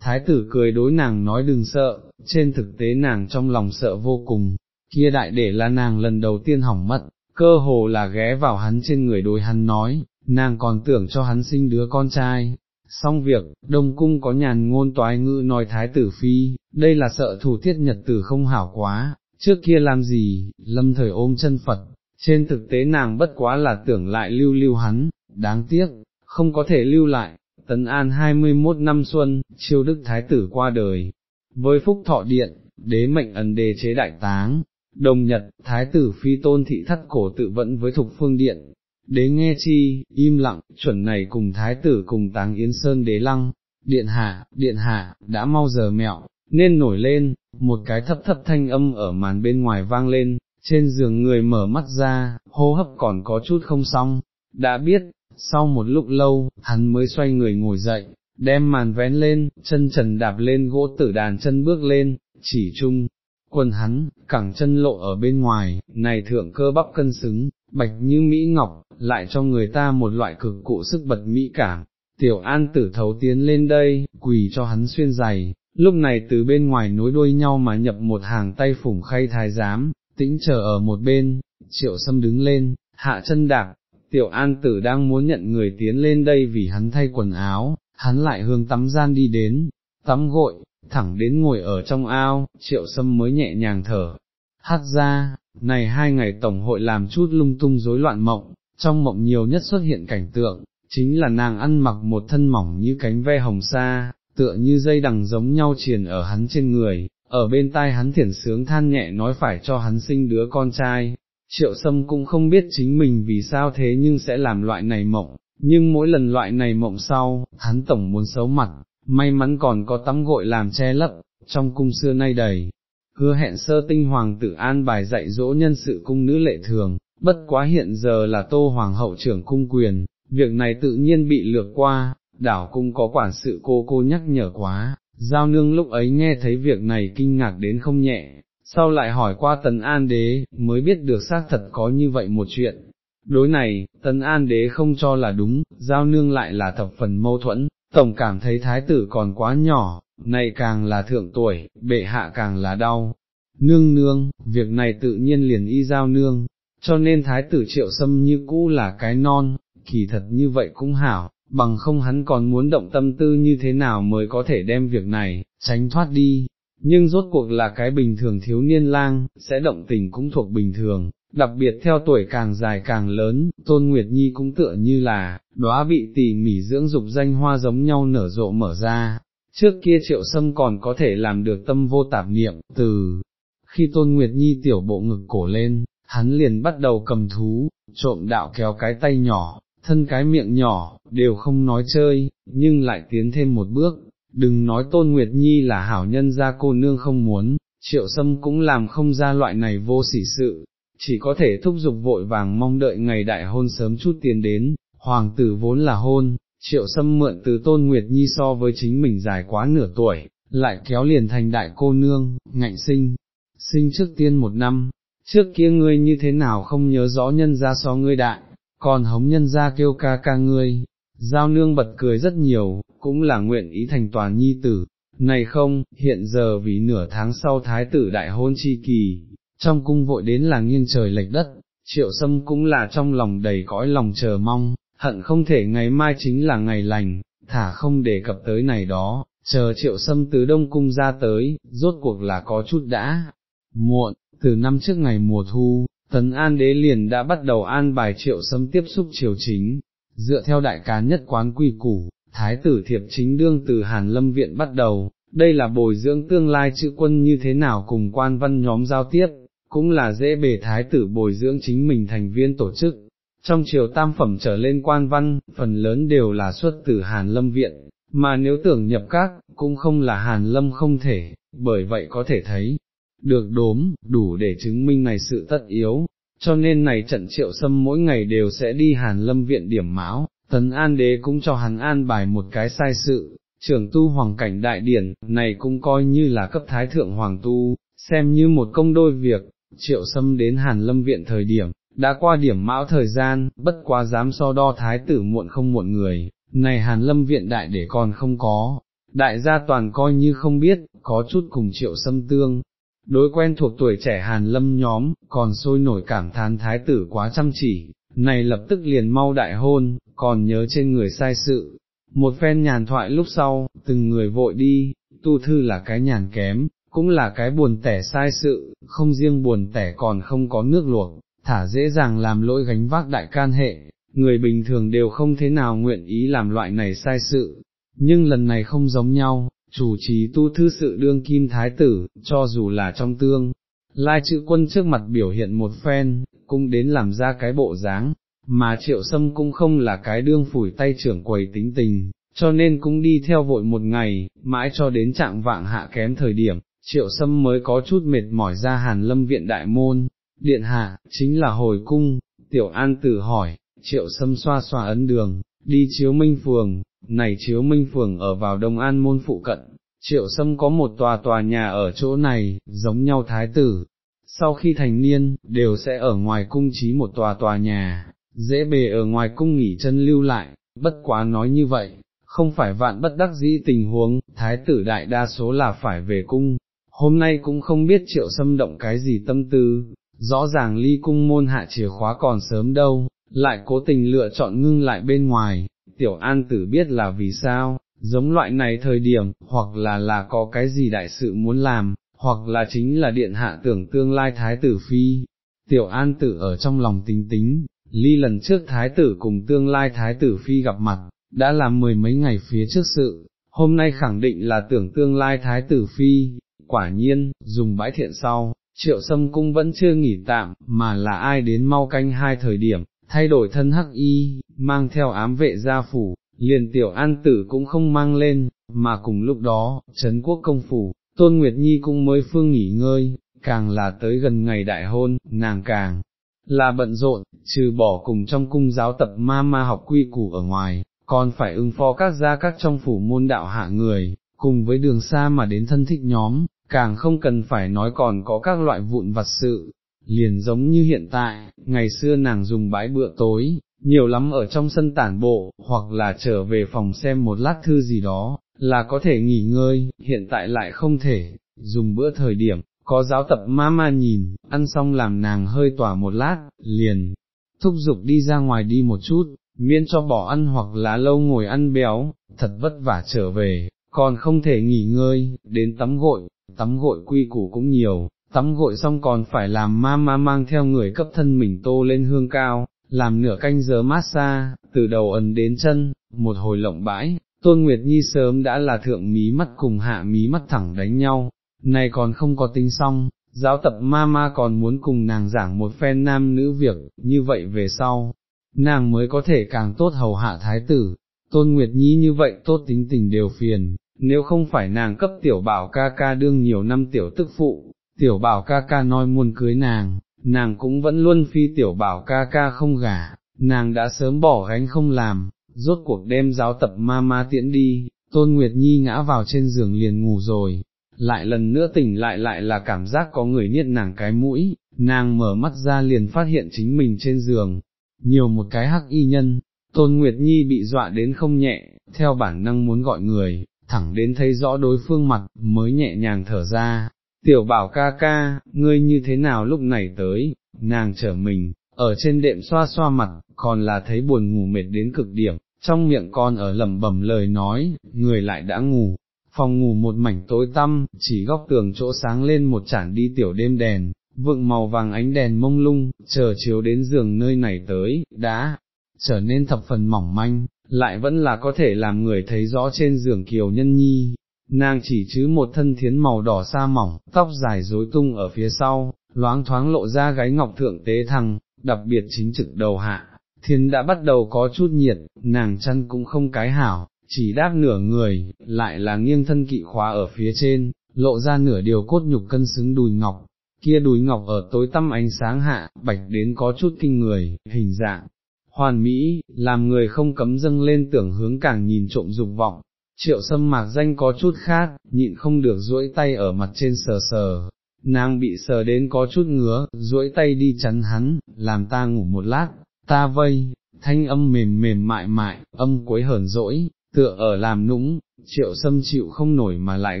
thái tử cười đối nàng nói đừng sợ, trên thực tế nàng trong lòng sợ vô cùng, kia đại để là nàng lần đầu tiên hỏng mất, cơ hồ là ghé vào hắn trên người đối hắn nói, nàng còn tưởng cho hắn sinh đứa con trai. Xong việc, Đông Cung có nhàn ngôn toái ngữ nói thái tử phi, đây là sợ thủ tiết nhật tử không hảo quá, trước kia làm gì, lâm thời ôm chân Phật, trên thực tế nàng bất quá là tưởng lại lưu lưu hắn, đáng tiếc, không có thể lưu lại, tấn an 21 năm xuân, chiêu đức thái tử qua đời, với phúc thọ điện, đế mệnh ấn đề chế đại táng, đồng nhật, thái tử phi tôn thị thất cổ tự vẫn với thục phương điện, đế nghe chi, im lặng, chuẩn này cùng thái tử cùng táng yến sơn đế lăng, điện hạ, điện hạ, đã mau giờ mẹo, nên nổi lên, một cái thấp thấp thanh âm ở màn bên ngoài vang lên, trên giường người mở mắt ra, hô hấp còn có chút không xong, đã biết, sau một lúc lâu, hắn mới xoay người ngồi dậy, đem màn vén lên, chân trần đạp lên gỗ tử đàn chân bước lên, chỉ chung, quần hắn, cẳng chân lộ ở bên ngoài, này thượng cơ bắp cân xứng, bạch như Mỹ Ngọc, lại cho người ta một loại cực cụ sức bật Mỹ cảm. Tiểu an tử thấu tiến lên đây, quỳ cho hắn xuyên giày, lúc này từ bên ngoài nối đuôi nhau mà nhập một hàng tay phủng khay thái giám, tĩnh chờ ở một bên, triệu sâm đứng lên, hạ chân đạp, tiểu an tử đang muốn nhận người tiến lên đây vì hắn thay quần áo, hắn lại hướng tắm gian đi đến, tắm gội, thẳng đến ngồi ở trong ao, triệu sâm mới nhẹ nhàng thở. Hát ra, này hai ngày tổng hội làm chút lung tung rối loạn mộng, trong mộng nhiều nhất xuất hiện cảnh tượng, chính là nàng ăn mặc một thân mỏng như cánh ve hồng sa, tựa như dây đằng giống nhau triền ở hắn trên người, ở bên tai hắn thiển sướng than nhẹ nói phải cho hắn sinh đứa con trai. Triệu sâm cũng không biết chính mình vì sao thế nhưng sẽ làm loại này mộng, nhưng mỗi lần loại này mộng sau, hắn tổng muốn xấu mặt, may mắn còn có tắm gội làm che lấp, trong cung xưa nay đầy, hứa hẹn sơ tinh hoàng tử an bài dạy dỗ nhân sự cung nữ lệ thường, bất quá hiện giờ là tô hoàng hậu trưởng cung quyền, việc này tự nhiên bị lược qua, đảo cung có quản sự cô cô nhắc nhở quá, giao nương lúc ấy nghe thấy việc này kinh ngạc đến không nhẹ, sau lại hỏi qua tần an đế, mới biết được xác thật có như vậy một chuyện. Đối này, tần an đế không cho là đúng, giao nương lại là thập phần mâu thuẫn, tổng cảm thấy thái tử còn quá nhỏ, này càng là thượng tuổi, bệ hạ càng là đau. Nương nương, việc này tự nhiên liền y giao nương, cho nên thái tử triệu sâm như cũ là cái non, kỳ thật như vậy cũng hảo, bằng không hắn còn muốn động tâm tư như thế nào mới có thể đem việc này, tránh thoát đi. Nhưng rốt cuộc là cái bình thường thiếu niên lang, sẽ động tình cũng thuộc bình thường, đặc biệt theo tuổi càng dài càng lớn, Tôn Nguyệt Nhi cũng tựa như là, đóa bị tỉ mỉ dưỡng dục danh hoa giống nhau nở rộ mở ra, trước kia triệu sâm còn có thể làm được tâm vô tạp niệm, từ khi Tôn Nguyệt Nhi tiểu bộ ngực cổ lên, hắn liền bắt đầu cầm thú, trộm đạo kéo cái tay nhỏ, thân cái miệng nhỏ, đều không nói chơi, nhưng lại tiến thêm một bước, đừng nói Tôn Nguyệt Nhi là hảo nhân gia cô nương không muốn, triệu sâm cũng làm không ra loại này vô sỉ sự, chỉ có thể thúc giục vội vàng mong đợi ngày đại hôn sớm chút tiền đến, hoàng tử vốn là hôn, triệu sâm mượn từ tôn nguyệt nhi so với chính mình dài quá nửa tuổi, lại kéo liền thành đại cô nương, ngạnh sinh, sinh trước tiên một năm, trước kia ngươi như thế nào không nhớ rõ nhân ra so ngươi đại, còn hống nhân ra kêu ca ca ngươi, giao nương bật cười rất nhiều, cũng là nguyện ý thành toàn nhi tử, này không, hiện giờ vì nửa tháng sau thái tử đại hôn chi kỳ, trong cung vội đến là nghiêng trời lệch đất, triệu sâm cũng là trong lòng đầy cõi lòng chờ mong, hận không thể ngày mai chính là ngày lành, thả không đề cập tới này đó, chờ triệu sâm từ đông cung ra tới, rốt cuộc là có chút đã, muộn, từ năm trước ngày mùa thu, tấn an đế liền đã bắt đầu an bài triệu sâm tiếp xúc triều chính, dựa theo đại cá nhất quán quy củ, thái tử thiệp chính đương từ Hàn Lâm Viện bắt đầu, đây là bồi dưỡng tương lai chữ quân như thế nào cùng quan văn nhóm giao tiếp, cũng là dễ bề thái tử bồi dưỡng chính mình thành viên tổ chức. Trong triều tam phẩm trở lên quan văn, phần lớn đều là xuất từ Hàn Lâm Viện, mà nếu tưởng nhập các, cũng không là Hàn Lâm không thể, bởi vậy có thể thấy, được đốm, đủ để chứng minh này sự tất yếu, cho nên này trận triệu sâm mỗi ngày đều sẽ đi Hàn Lâm Viện điểm máu. Tấn An Đế cũng cho hắn an bài một cái sai sự, trưởng tu hoàng cảnh đại điển, này cũng coi như là cấp thái thượng hoàng tu, xem như một công đôi việc, triệu sâm đến hàn lâm viện thời điểm, đã qua điểm mão thời gian, bất quá dám so đo thái tử muộn không muộn người, này hàn lâm viện đại để còn không có, đại gia toàn coi như không biết, có chút cùng triệu xâm tương. Đối quen thuộc tuổi trẻ hàn lâm nhóm, còn sôi nổi cảm thán thái tử quá chăm chỉ, này lập tức liền mau đại hôn, còn nhớ trên người sai sự. Một phen nhàn thoại lúc sau, từng người vội đi, tu thư là cái nhàn kém, cũng là cái buồn tẻ sai sự, không riêng buồn tẻ còn không có nước luộc, thả dễ dàng làm lỗi gánh vác đại can hệ, người bình thường đều không thế nào nguyện ý làm loại này sai sự, nhưng lần này không giống nhau, chủ trì tu thư sự đương kim thái tử, cho dù là trong tương, lai chữ quân trước mặt biểu hiện một phen, cũng đến làm ra cái bộ dáng, mà triệu sâm cũng không là cái đương phủi tay trưởng quầy tính tình, cho nên cũng đi theo vội một ngày, mãi cho đến trạng vạng hạ kém thời điểm, triệu sâm mới có chút mệt mỏi ra hàn lâm viện đại môn, điện hạ, chính là hồi cung, tiểu an tử hỏi, triệu sâm xoa xoa ấn đường, đi chiếu minh phường, này chiếu minh phường ở vào Đông An môn phụ cận, triệu sâm có một tòa tòa nhà ở chỗ này, giống nhau thái tử, sau khi thành niên, đều sẽ ở ngoài cung trí một tòa tòa nhà, dễ bề ở ngoài cung nghỉ chân lưu lại, bất quá nói như vậy, không phải vạn bất đắc dĩ tình huống, thái tử đại đa số là phải về cung, hôm nay cũng không biết triệu sâm động cái gì tâm tư, rõ ràng ly cung môn hạ chìa khóa còn sớm đâu, lại cố tình lựa chọn ngưng lại bên ngoài, tiểu an tử biết là vì sao, giống loại này thời điểm, hoặc là là có cái gì đại sự muốn làm, hoặc là chính là điện hạ tưởng tương lai thái tử phi. Tiểu an tử ở trong lòng tính tính, ly lần trước thái tử cùng tương lai thái tử phi gặp mặt, đã làm mười mấy ngày phía trước sự, hôm nay khẳng định là tưởng tương lai thái tử phi, quả nhiên, dùng bãi thiện sau, triệu sâm cung vẫn chưa nghỉ tạm, mà là ai đến mau canh hai thời điểm, thay đổi thân hắc y, mang theo ám vệ gia phủ, liền tiểu an tử cũng không mang lên, mà cùng lúc đó, Trấn quốc công phủ, Tôn Nguyệt Nhi cũng mới phương nghỉ ngơi, càng là tới gần ngày đại hôn, nàng càng là bận rộn, trừ bỏ cùng trong cung giáo tập ma ma học quy củ ở ngoài, còn phải ưng phó các gia các trong phủ môn đạo hạ người, cùng với đường xa mà đến thân thích nhóm, càng không cần phải nói còn có các loại vụn vặt sự, liền giống như hiện tại, ngày xưa nàng dùng bãi bữa tối, nhiều lắm ở trong sân tản bộ, hoặc là trở về phòng xem một lát thư gì đó, là có thể nghỉ ngơi, hiện tại lại không thể, dùng bữa thời điểm, có giáo tập mama nhìn, ăn xong làm nàng hơi tỏa một lát, liền, thúc giục đi ra ngoài đi một chút, miễn cho bỏ ăn hoặc là lâu ngồi ăn béo, thật vất vả trở về, còn không thể nghỉ ngơi, đến tắm gội, tắm gội quy củ cũng nhiều, tắm gội xong còn phải làm ma ma mang theo người cấp thân mình tô lên hương cao, làm nửa canh giờ massage, từ đầu ấn đến chân, một hồi lộng bãi, Tôn Nguyệt Nhi sớm đã là thượng mí mắt cùng hạ mí mắt thẳng đánh nhau, này còn không có tính xong, giáo tập ma ma còn muốn cùng nàng giảng một phen nam nữ việc, như vậy về sau, nàng mới có thể càng tốt hầu hạ thái tử, Tôn Nguyệt Nhi như vậy tốt tính tình đều phiền, nếu không phải nàng cấp tiểu bảo ca ca đương nhiều năm tiểu tức phụ, tiểu bảo ca ca nói muốn cưới nàng, nàng cũng vẫn luôn phi tiểu bảo ca ca không gả, nàng đã sớm bỏ gánh không làm, rốt cuộc đem giáo tập ma ma tiễn đi, tôn nguyệt nhi ngã vào trên giường liền ngủ rồi, lại lần nữa tỉnh lại lại là cảm giác có người niết nàng cái mũi, nàng mở mắt ra liền phát hiện chính mình trên giường, nhiều một cái hắc y nhân, tôn nguyệt nhi bị dọa đến không nhẹ, theo bản năng muốn gọi người, thẳng đến thấy rõ đối phương mặt, mới nhẹ nhàng thở ra, tiểu bảo ca ca, ngươi như thế nào lúc này tới, nàng trở mình, ở trên đệm xoa xoa mặt, còn là thấy buồn ngủ mệt đến cực điểm, trong miệng con ở lẩm bẩm lời nói, người lại đã ngủ, phòng ngủ một mảnh tối tăm, chỉ góc tường chỗ sáng lên một chản đi tiểu đêm đèn, vượng màu vàng ánh đèn mông lung, chờ chiếu đến giường nơi này tới, đã, trở nên thập phần mỏng manh, lại vẫn là có thể làm người thấy rõ trên giường kiều nhân nhi, nàng chỉ chứ một thân thiến màu đỏ sa mỏng, tóc dài rối tung ở phía sau, loáng thoáng lộ ra gáy ngọc thượng tế thăng, đặc biệt chính trực đầu hạ, thiên đã bắt đầu có chút nhiệt, nàng chân cũng không cái hảo, chỉ đáp nửa người, lại là nghiêng thân kỵ khóa ở phía trên, lộ ra nửa điều cốt nhục cân xứng đùi ngọc, kia đùi ngọc ở tối tăm ánh sáng hạ, bạch đến có chút kinh người, hình dạng, hoàn mỹ, làm người không cấm dâng lên tưởng hướng càng nhìn trộm dục vọng, triệu sâm mạc danh có chút khác, nhịn không được duỗi tay ở mặt trên sờ sờ, nàng bị sờ đến có chút ngứa, duỗi tay đi chắn hắn, làm ta ngủ một lát, ta vây, thanh âm mềm mềm mại mại, âm cuối hờn dỗi, tựa ở làm nũng, triệu sâm chịu không nổi mà lại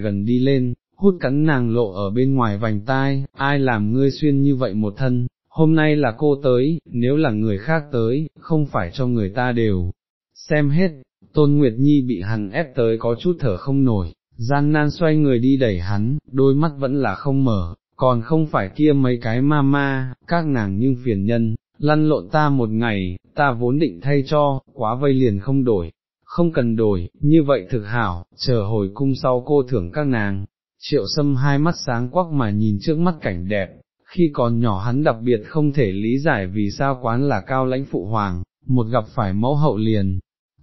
gần đi lên, hút cắn nàng lộ ở bên ngoài vành tai, ai làm ngươi xuyên như vậy một thân, hôm nay là cô tới, nếu là người khác tới, không phải cho người ta đều, xem hết, Tôn Nguyệt Nhi bị hắn ép tới có chút thở không nổi, gian nan xoay người đi đẩy hắn, đôi mắt vẫn là không mở, còn không phải kia mấy cái ma ma, các nàng nhưng phiền nhân, lăn lộn ta một ngày, ta vốn định thay cho, quá vây liền không đổi, không cần đổi, như vậy thực hảo, chờ hồi cung sau cô thưởng các nàng. Triệu sâm hai mắt sáng quắc mà nhìn trước mắt cảnh đẹp, khi còn nhỏ hắn đặc biệt không thể lý giải vì sao quán là cao lãnh phụ hoàng, một gặp phải mẫu hậu liền,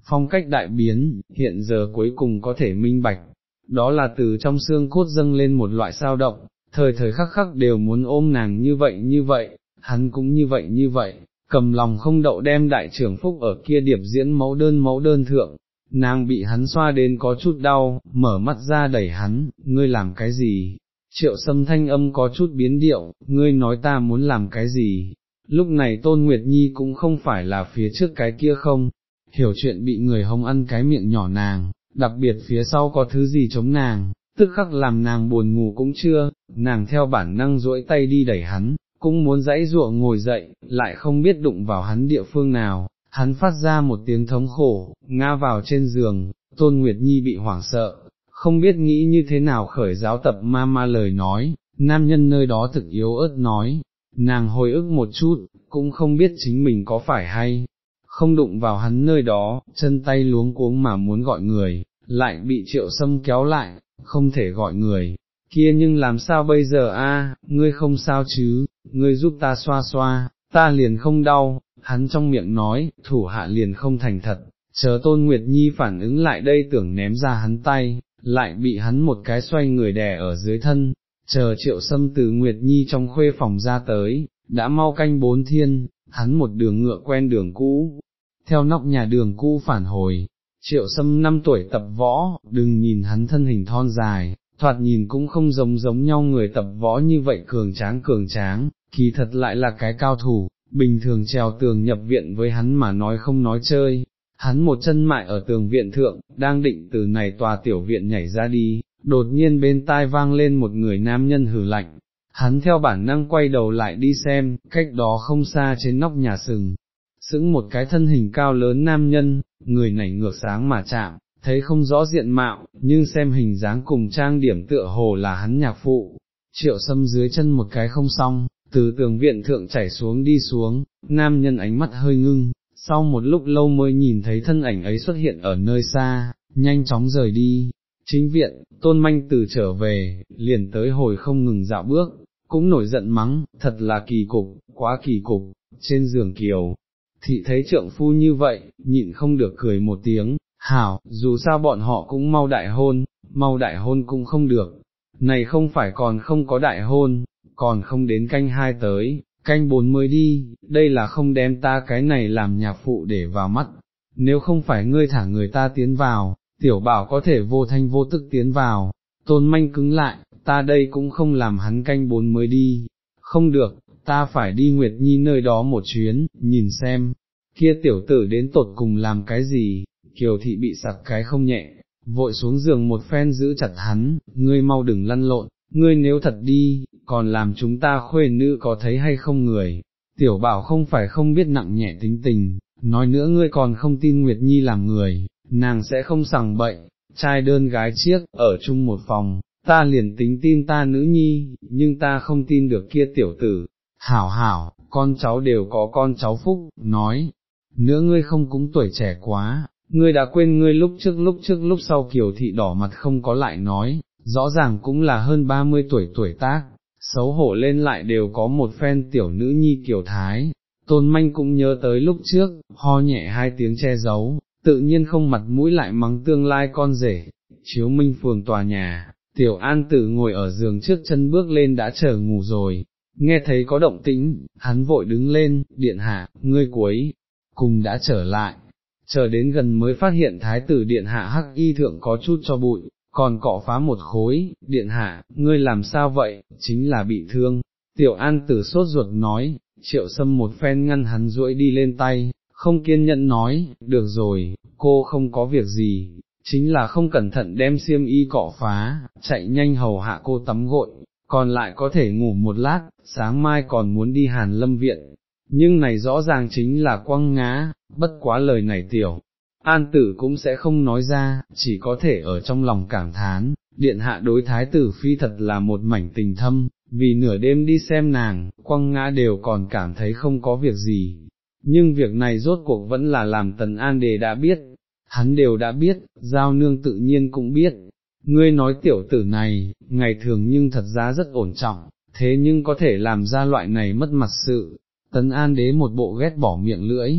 phong cách đại biến, hiện giờ cuối cùng có thể minh bạch, đó là từ trong xương cốt dâng lên một loại sao động, thời thời khắc khắc đều muốn ôm nàng như vậy như vậy, hắn cũng như vậy như vậy, cầm lòng không đậu đem đại trưởng phúc ở kia điệp diễn mẫu đơn mẫu đơn thượng, nàng bị hắn xoa đến có chút đau, mở mắt ra đẩy hắn, ngươi làm cái gì? Triệu sâm thanh âm có chút biến điệu, ngươi nói ta muốn làm cái gì? Lúc này Tôn Nguyệt Nhi cũng không phải là phía trước cái kia không, hiểu chuyện bị người hông ăn cái miệng nhỏ nàng, đặc biệt phía sau có thứ gì chống nàng, tức khắc làm nàng buồn ngủ cũng chưa, nàng theo bản năng duỗi tay đi đẩy hắn, cũng muốn dãy ruộng ngồi dậy, lại không biết đụng vào hắn địa phương nào, hắn phát ra một tiếng thống khổ, ngã vào trên giường, Tôn Nguyệt Nhi bị hoảng sợ, không biết nghĩ như thế nào khởi giáo tập ma ma lời nói, nam nhân nơi đó thực yếu ớt nói, nàng hồi ức một chút, cũng không biết chính mình có phải hay, không đụng vào hắn nơi đó, chân tay luống cuống mà muốn gọi người, lại bị triệu sâm kéo lại, không thể gọi người, kia nhưng làm sao bây giờ a? ngươi không sao chứ, ngươi giúp ta xoa xoa, ta liền không đau, hắn trong miệng nói, thủ hạ liền không thành thật, chờ tôn Nguyệt Nhi phản ứng lại đây tưởng ném ra hắn tay, lại bị hắn một cái xoay người đè ở dưới thân, chờ triệu sâm từ Nguyệt Nhi trong khuê phòng ra tới, đã mau canh bốn thiên, hắn một đường ngựa quen đường cũ, theo nóc nhà đường cũ phản hồi, triệu sâm năm tuổi tập võ, đừng nhìn hắn thân hình thon dài, thoạt nhìn cũng không giống giống nhau người tập võ như vậy cường tráng cường tráng, kỳ thật lại là cái cao thủ, bình thường trèo tường nhập viện với hắn mà nói không nói chơi, hắn một chân mại ở tường viện thượng, đang định từ này tòa tiểu viện nhảy ra đi, đột nhiên bên tai vang lên một người nam nhân hử lạnh, hắn theo bản năng quay đầu lại đi xem, cách đó không xa trên nóc nhà sừng, sững một cái thân hình cao lớn nam nhân, người này ngược sáng mà chạm, thấy không rõ diện mạo, nhưng xem hình dáng cùng trang điểm tựa hồ là hắn nhạc phụ, triệu sâm dưới chân một cái không xong, từ tường viện thượng chảy xuống đi xuống, nam nhân ánh mắt hơi ngưng, sau một lúc lâu mới nhìn thấy thân ảnh ấy xuất hiện ở nơi xa, nhanh chóng rời đi. Chính viện, tôn manh từ trở về, liền tới hồi không ngừng dạo bước, cũng nổi giận mắng, thật là kỳ cục, quá kỳ cục, trên giường kiều, thị thấy trượng phu như vậy, nhịn không được cười một tiếng, hảo, dù sao bọn họ cũng mau đại hôn, mau đại hôn cũng không được, này không phải còn không có đại hôn, còn không đến canh hai tới, canh bốn mới đi, đây là không đem ta cái này làm nhạc phụ để vào mắt, nếu không phải ngươi thả người ta tiến vào, tiểu bảo có thể vô thanh vô tức tiến vào, tôn manh cứng lại, ta đây cũng không làm hắn canh bốn mới đi, không được, ta phải đi Nguyệt Nhi nơi đó một chuyến, nhìn xem, kia tiểu tử đến tột cùng làm cái gì, kiều thị bị sặc cái không nhẹ, vội xuống giường một phen giữ chặt hắn, ngươi mau đừng lăn lộn, ngươi nếu thật đi, còn làm chúng ta khuê nữ có thấy hay không người, tiểu bảo không phải không biết nặng nhẹ tính tình, nói nữa ngươi còn không tin Nguyệt Nhi làm người, nàng sẽ không sằng bậy, trai đơn gái chiếc, ở chung một phòng, ta liền tính tin ta nữ nhi, nhưng ta không tin được kia tiểu tử, hảo hảo, con cháu đều có con cháu phúc, nói, nữa ngươi không cũng tuổi trẻ quá, ngươi đã quên ngươi lúc trước lúc trước lúc sau kiều thị đỏ mặt không có lại nói, rõ ràng cũng là hơn 30 tuổi tuổi tác, xấu hổ lên lại đều có một phen tiểu nữ nhi kiểu thái, tôn manh cũng nhớ tới lúc trước, ho nhẹ hai tiếng che giấu, tự nhiên không mặt mũi lại mắng tương lai con rể, chiếu minh phường tòa nhà, tiểu an tử ngồi ở giường trước chân bước lên đã chờ ngủ rồi, nghe thấy có động tĩnh, hắn vội đứng lên, điện hạ, ngươi cuối, cùng đã trở lại, chờ đến gần mới phát hiện thái tử điện hạ hắc y thượng có chút cho bụi, còn cọ phá một khối, điện hạ, ngươi làm sao vậy, chính là bị thương, tiểu an tử sốt ruột nói, triệu sâm một phen ngăn hắn duỗi đi lên tay, không kiên nhẫn nói, được rồi, cô không có việc gì, chính là không cẩn thận đem xiêm y cọ phá, chạy nhanh hầu hạ cô tắm gội, còn lại có thể ngủ một lát, sáng mai còn muốn đi hàn lâm viện, nhưng này rõ ràng chính là quăng ngá, bất quá lời này tiểu. An tử cũng sẽ không nói ra, chỉ có thể ở trong lòng cảm thán, điện hạ đối thái tử phi thật là một mảnh tình thâm, vì nửa đêm đi xem nàng, quăng ngã đều còn cảm thấy không có việc gì, nhưng việc này rốt cuộc vẫn là làm tần an đề đã biết, hắn đều đã biết, giao nương tự nhiên cũng biết, ngươi nói tiểu tử này, ngày thường nhưng thật ra rất ổn trọng, thế nhưng có thể làm ra loại này mất mặt sự, tấn an đế một bộ ghét bỏ miệng lưỡi,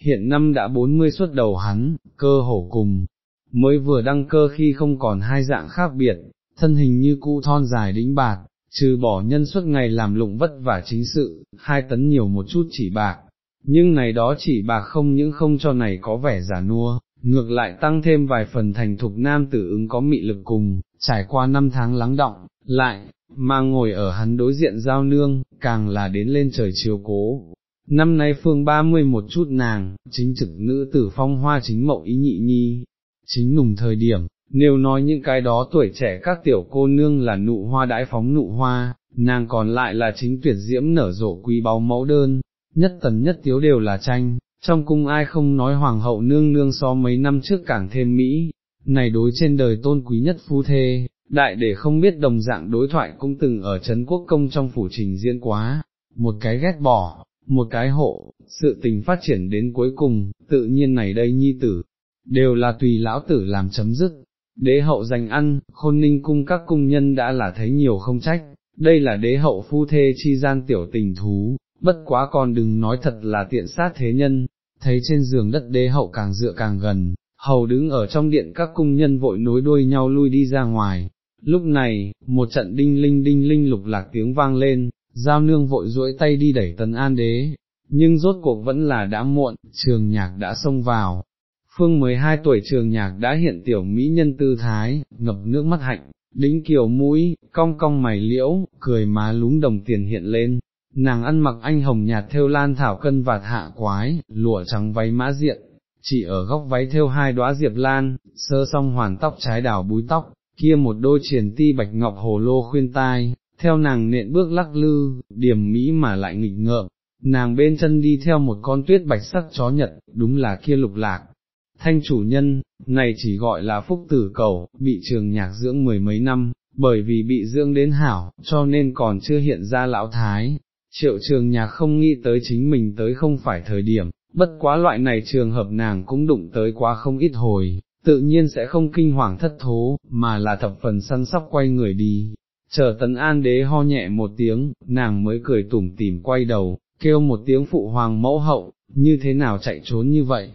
hiện năm đã bốn mươi xuất đầu hắn, cơ hổ cùng, mới vừa đăng cơ khi không còn hai dạng khác biệt, thân hình như cu thon dài đĩnh bạc, trừ bỏ nhân suốt ngày làm lụng vất vả chính sự, hai tấn nhiều một chút chỉ bạc, nhưng này đó chỉ bạc không những không cho này có vẻ giả nua, ngược lại tăng thêm vài phần thành thục nam tử ứng có mị lực cùng, trải qua năm tháng lắng động, lại, mà ngồi ở hắn đối diện giao nương, càng là đến lên trời chiều cố. Năm nay phương ba mươi một chút nàng, chính trực nữ tử phong hoa chính mậu ý nhị nhi, chính nùng thời điểm, nếu nói những cái đó tuổi trẻ các tiểu cô nương là nụ hoa đãi phóng nụ hoa, nàng còn lại là chính tuyệt diễm nở rộ quý báu mẫu đơn, nhất tần nhất tiếu đều là tranh, trong cung ai không nói hoàng hậu nương nương so mấy năm trước càng thêm mỹ, này đối trên đời tôn quý nhất phu thê, đại để không biết đồng dạng đối thoại cũng từng ở Trấn Quốc Công trong phủ trình diễn quá, một cái ghét bỏ, một cái hộ, sự tình phát triển đến cuối cùng, tự nhiên này đây nhi tử, đều là tùy lão tử làm chấm dứt. Đế hậu dành ăn, khôn ninh cung các cung nhân đã là thấy nhiều không trách, đây là đế hậu phu thê chi gian tiểu tình thú, bất quá còn đừng nói thật là tiện sát thế nhân, thấy trên giường đất đế hậu càng dựa càng gần, hầu đứng ở trong điện các cung nhân vội nối đuôi nhau lui đi ra ngoài. Lúc này, một trận đinh linh đinh linh lục lạc tiếng vang lên, giao nương vội duỗi tay đi đẩy tần an đế, nhưng rốt cuộc vẫn là đã muộn, trường nhạc đã xông vào. Phương 12 tuổi trường nhạc đã hiện tiểu mỹ nhân tư thái, ngập nước mắt hạnh, đính kiều mũi, cong cong mày liễu, cười má lúng đồng tiền hiện lên, nàng ăn mặc anh hồng nhạt theo lan thảo cân vạt hạ quái, lụa trắng váy mã diện, chỉ ở góc váy theo hai đóa diệp lan, sơ song hoàn tóc trái đảo búi tóc, kia một đôi triển ti bạch ngọc hồ lô khuyên tai, theo nàng nện bước lắc lư, điểm mỹ mà lại nghịch ngợm, nàng bên chân đi theo một con tuyết bạch sắc chó nhật, đúng là kia lục lạc. Thanh chủ nhân, này chỉ gọi là phúc tử cầu, bị trường nhạc dưỡng mười mấy năm, bởi vì bị dưỡng đến hảo, cho nên còn chưa hiện ra lão thái, triệu trường nhạc không nghĩ tới chính mình tới không phải thời điểm, bất quá loại này trường hợp nàng cũng đụng tới quá không ít hồi, tự nhiên sẽ không kinh hoàng thất thố, mà là thập phần săn sóc quay người đi. Chờ tấn an đế ho nhẹ một tiếng, nàng mới cười tủm tỉm quay đầu, kêu một tiếng phụ hoàng mẫu hậu, như thế nào chạy trốn như vậy.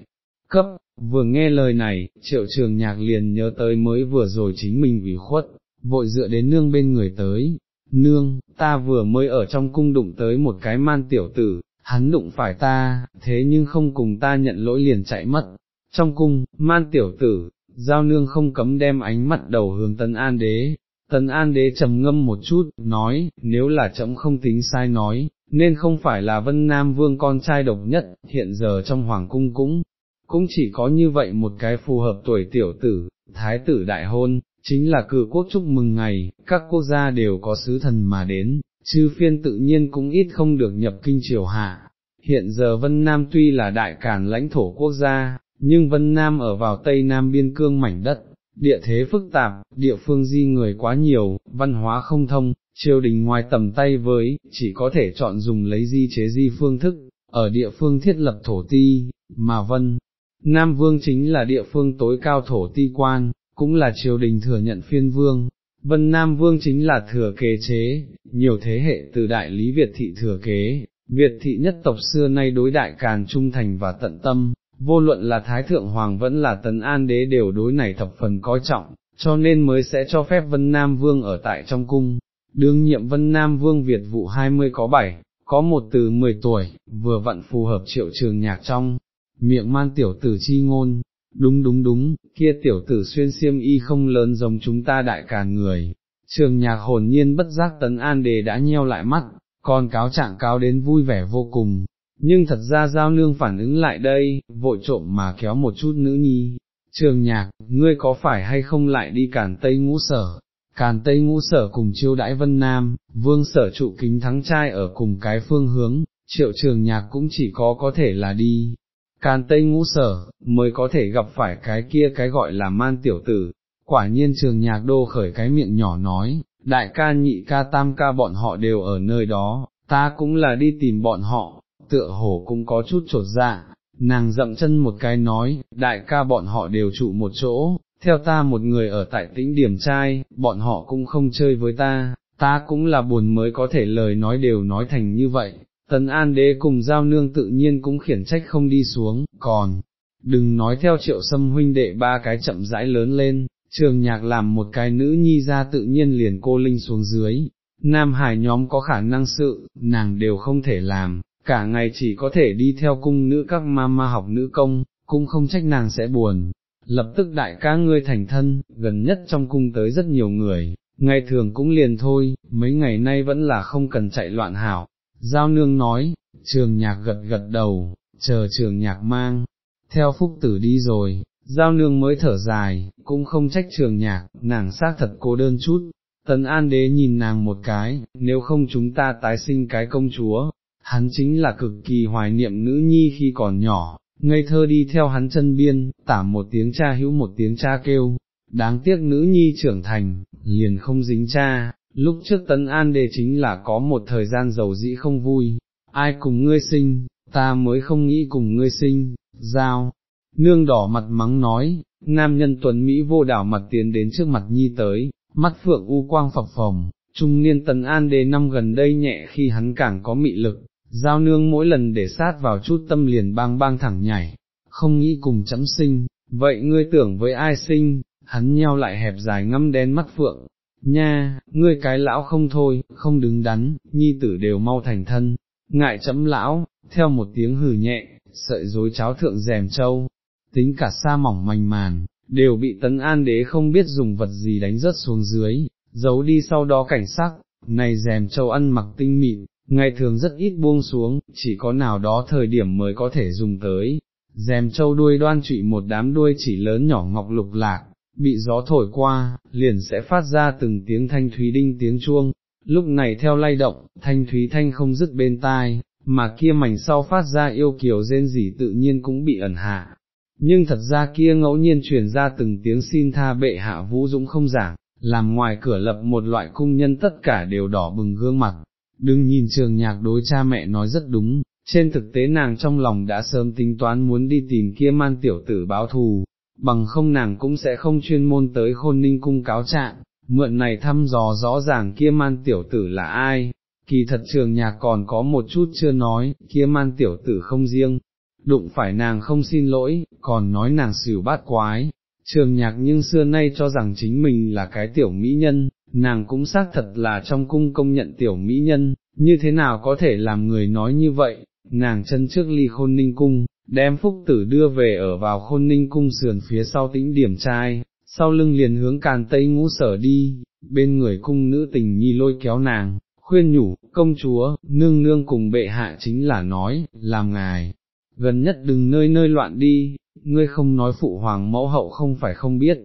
Cấp, vừa nghe lời này, triệu trường nhạc liền nhớ tới mới vừa rồi chính mình ủy khuất, vội dựa đến nương bên người tới, nương, ta vừa mới ở trong cung đụng tới một cái man tiểu tử, hắn đụng phải ta, thế nhưng không cùng ta nhận lỗi liền chạy mất. Trong cung, man tiểu tử, giao nương không cấm đem ánh mặt đầu hướng tấn an đế. Tấn An đế trầm ngâm một chút, nói, nếu là chậm không tính sai nói, nên không phải là Vân Nam Vương con trai độc nhất, hiện giờ trong Hoàng cung cũng, cũng chỉ có như vậy một cái phù hợp tuổi tiểu tử, thái tử đại hôn, chính là cử quốc chúc mừng ngày, các quốc gia đều có sứ thần mà đến, chư phiên tự nhiên cũng ít không được nhập kinh triều hạ. Hiện giờ Vân Nam tuy là đại cản lãnh thổ quốc gia, nhưng Vân Nam ở vào Tây Nam biên cương mảnh đất, địa thế phức tạp, địa phương di người quá nhiều, văn hóa không thông, triều đình ngoài tầm tay với, chỉ có thể chọn dùng lấy di chế di phương thức, ở địa phương thiết lập thổ ti, mà Vân Nam Vương chính là địa phương tối cao thổ ti quan, cũng là triều đình thừa nhận phiên vương, Vân Nam Vương chính là thừa kế chế, nhiều thế hệ từ đại lý Việt thị thừa kế, Việt thị nhất tộc xưa nay đối đại càn trung thành và tận tâm, vô luận là Thái Thượng Hoàng vẫn là Tấn An Đế đều đối này thập phần coi trọng, cho nên mới sẽ cho phép Vân Nam Vương ở tại trong cung. Đương nhiệm Vân Nam Vương Việt vụ 20 có 7, có một từ 10 tuổi, vừa vặn phù hợp triệu trường nhạc trong, miệng man tiểu tử chi ngôn, đúng đúng đúng, kia tiểu tử xuyên xiêm y không lớn giống chúng ta đại càn người, trường nhạc hồn nhiên bất giác tấn an đề đã nheo lại mắt, còn cáo trạng cáo đến vui vẻ vô cùng, nhưng thật ra giao nương phản ứng lại đây, vội trộm mà kéo một chút nữ nhi, trường nhạc, ngươi có phải hay không lại đi cản Tây ngũ sở, càn Tây ngũ sở cùng chiêu đãi Vân Nam, vương sở trụ kính thắng trai ở cùng cái phương hướng, triệu trường nhạc cũng chỉ có có thể là đi. Can Tây ngũ sở, mới có thể gặp phải cái kia cái gọi là man tiểu tử, quả nhiên trường nhạc đô khởi cái miệng nhỏ nói, đại ca nhị ca tam ca bọn họ đều ở nơi đó, ta cũng là đi tìm bọn họ, tựa hồ cũng có chút trột dạ, nàng dậm chân một cái nói, đại ca bọn họ đều trụ một chỗ, theo ta một người ở tại tĩnh điểm trai, bọn họ cũng không chơi với ta, ta cũng là buồn mới có thể lời nói đều nói thành như vậy. Tần An Đế cùng Giao Nương tự nhiên cũng khiển trách không đi xuống, còn, đừng nói theo triệu sâm huynh đệ ba cái chậm rãi lớn lên, trường nhạc làm một cái nữ nhi ra tự nhiên liền cô linh xuống dưới, nam hải nhóm có khả năng sự, nàng đều không thể làm, cả ngày chỉ có thể đi theo cung nữ các ma ma học nữ công, cũng không trách nàng sẽ buồn. Lập tức đại ca ngươi thành thân, gần nhất trong cung tới rất nhiều người, ngày thường cũng liền thôi, mấy ngày nay vẫn là không cần chạy loạn hảo. Giao nương nói, trường nhạc gật gật đầu, chờ trường nhạc mang, theo phúc tử đi rồi, giao nương mới thở dài, cũng không trách trường nhạc, nàng xác thật cô đơn chút. Tần An Đế nhìn nàng một cái, nếu không chúng ta tái sinh cái công chúa, hắn chính là cực kỳ hoài niệm nữ nhi khi còn nhỏ, ngây thơ đi theo hắn chân biên, tả một tiếng cha hữu một tiếng cha kêu, đáng tiếc nữ nhi trưởng thành, liền không dính cha, lúc trước tấn an đề chính là có một thời gian giàu dĩ không vui, ai cùng ngươi sinh, ta mới không nghĩ cùng ngươi sinh, giao, nương đỏ mặt mắng nói, nam nhân tuấn Mỹ vô đảo mặt tiến đến trước mặt nhi tới, mắt phượng u quang phập phồng, trung niên tấn an đề năm gần đây nhẹ khi hắn càng có mị lực, giao nương mỗi lần để sát vào chút tâm liền bang bang thẳng nhảy, không nghĩ cùng chấm sinh, vậy ngươi tưởng với ai sinh, hắn nheo lại hẹp dài ngâm đen mắt phượng, nha, ngươi cái lão không thôi, không đứng đắn, nhi tử đều mau thành thân, ngại chấm lão, theo một tiếng hừ nhẹ, sợi dối cháo thượng rèm trâu, tính cả sa mỏng manh màn, đều bị tấn an đế không biết dùng vật gì đánh rớt xuống dưới, giấu đi sau đó cảnh sắc, này rèm trâu ăn mặc tinh mịn, ngày thường rất ít buông xuống, chỉ có nào đó thời điểm mới có thể dùng tới. Dèm châu đuôi đoan trụy một đám đuôi chỉ lớn nhỏ ngọc lục lạc, bị gió thổi qua, liền sẽ phát ra từng tiếng thanh thúy đinh tiếng chuông, lúc này theo lay động, thanh thúy thanh không dứt bên tai, mà kia mảnh sau phát ra yêu kiều rên rỉ tự nhiên cũng bị ẩn hạ. Nhưng thật ra kia ngẫu nhiên truyền ra từng tiếng xin tha bệ hạ vũ dũng không giảng, làm ngoài cửa lập một loại cung nhân tất cả đều đỏ bừng gương mặt, đừng nhìn trường nhạc đối cha mẹ nói rất đúng, trên thực tế nàng trong lòng đã sớm tính toán muốn đi tìm kia man tiểu tử báo thù, bằng không nàng cũng sẽ không chuyên môn tới khôn ninh cung cáo trạng, mượn này thăm dò rõ ràng kia man tiểu tử là ai, kỳ thật trường nhạc còn có một chút chưa nói, kia man tiểu tử không riêng, đụng phải nàng không xin lỗi, còn nói nàng xỉu bát quái, trường nhạc nhưng xưa nay cho rằng chính mình là cái tiểu mỹ nhân, nàng cũng xác thật là trong cung công nhận tiểu mỹ nhân, như thế nào có thể làm người nói như vậy, nàng chân trước ly khôn ninh cung, đem phúc tử đưa về ở vào khôn ninh cung sườn phía sau tĩnh điểm trai, sau lưng liền hướng càn tây ngũ sở đi, bên người cung nữ tình nhi lôi kéo nàng, khuyên nhủ, công chúa, nương nương cùng bệ hạ chính là nói, làm ngài, gần nhất đừng nơi nơi loạn đi, ngươi không nói phụ hoàng mẫu hậu không phải không biết,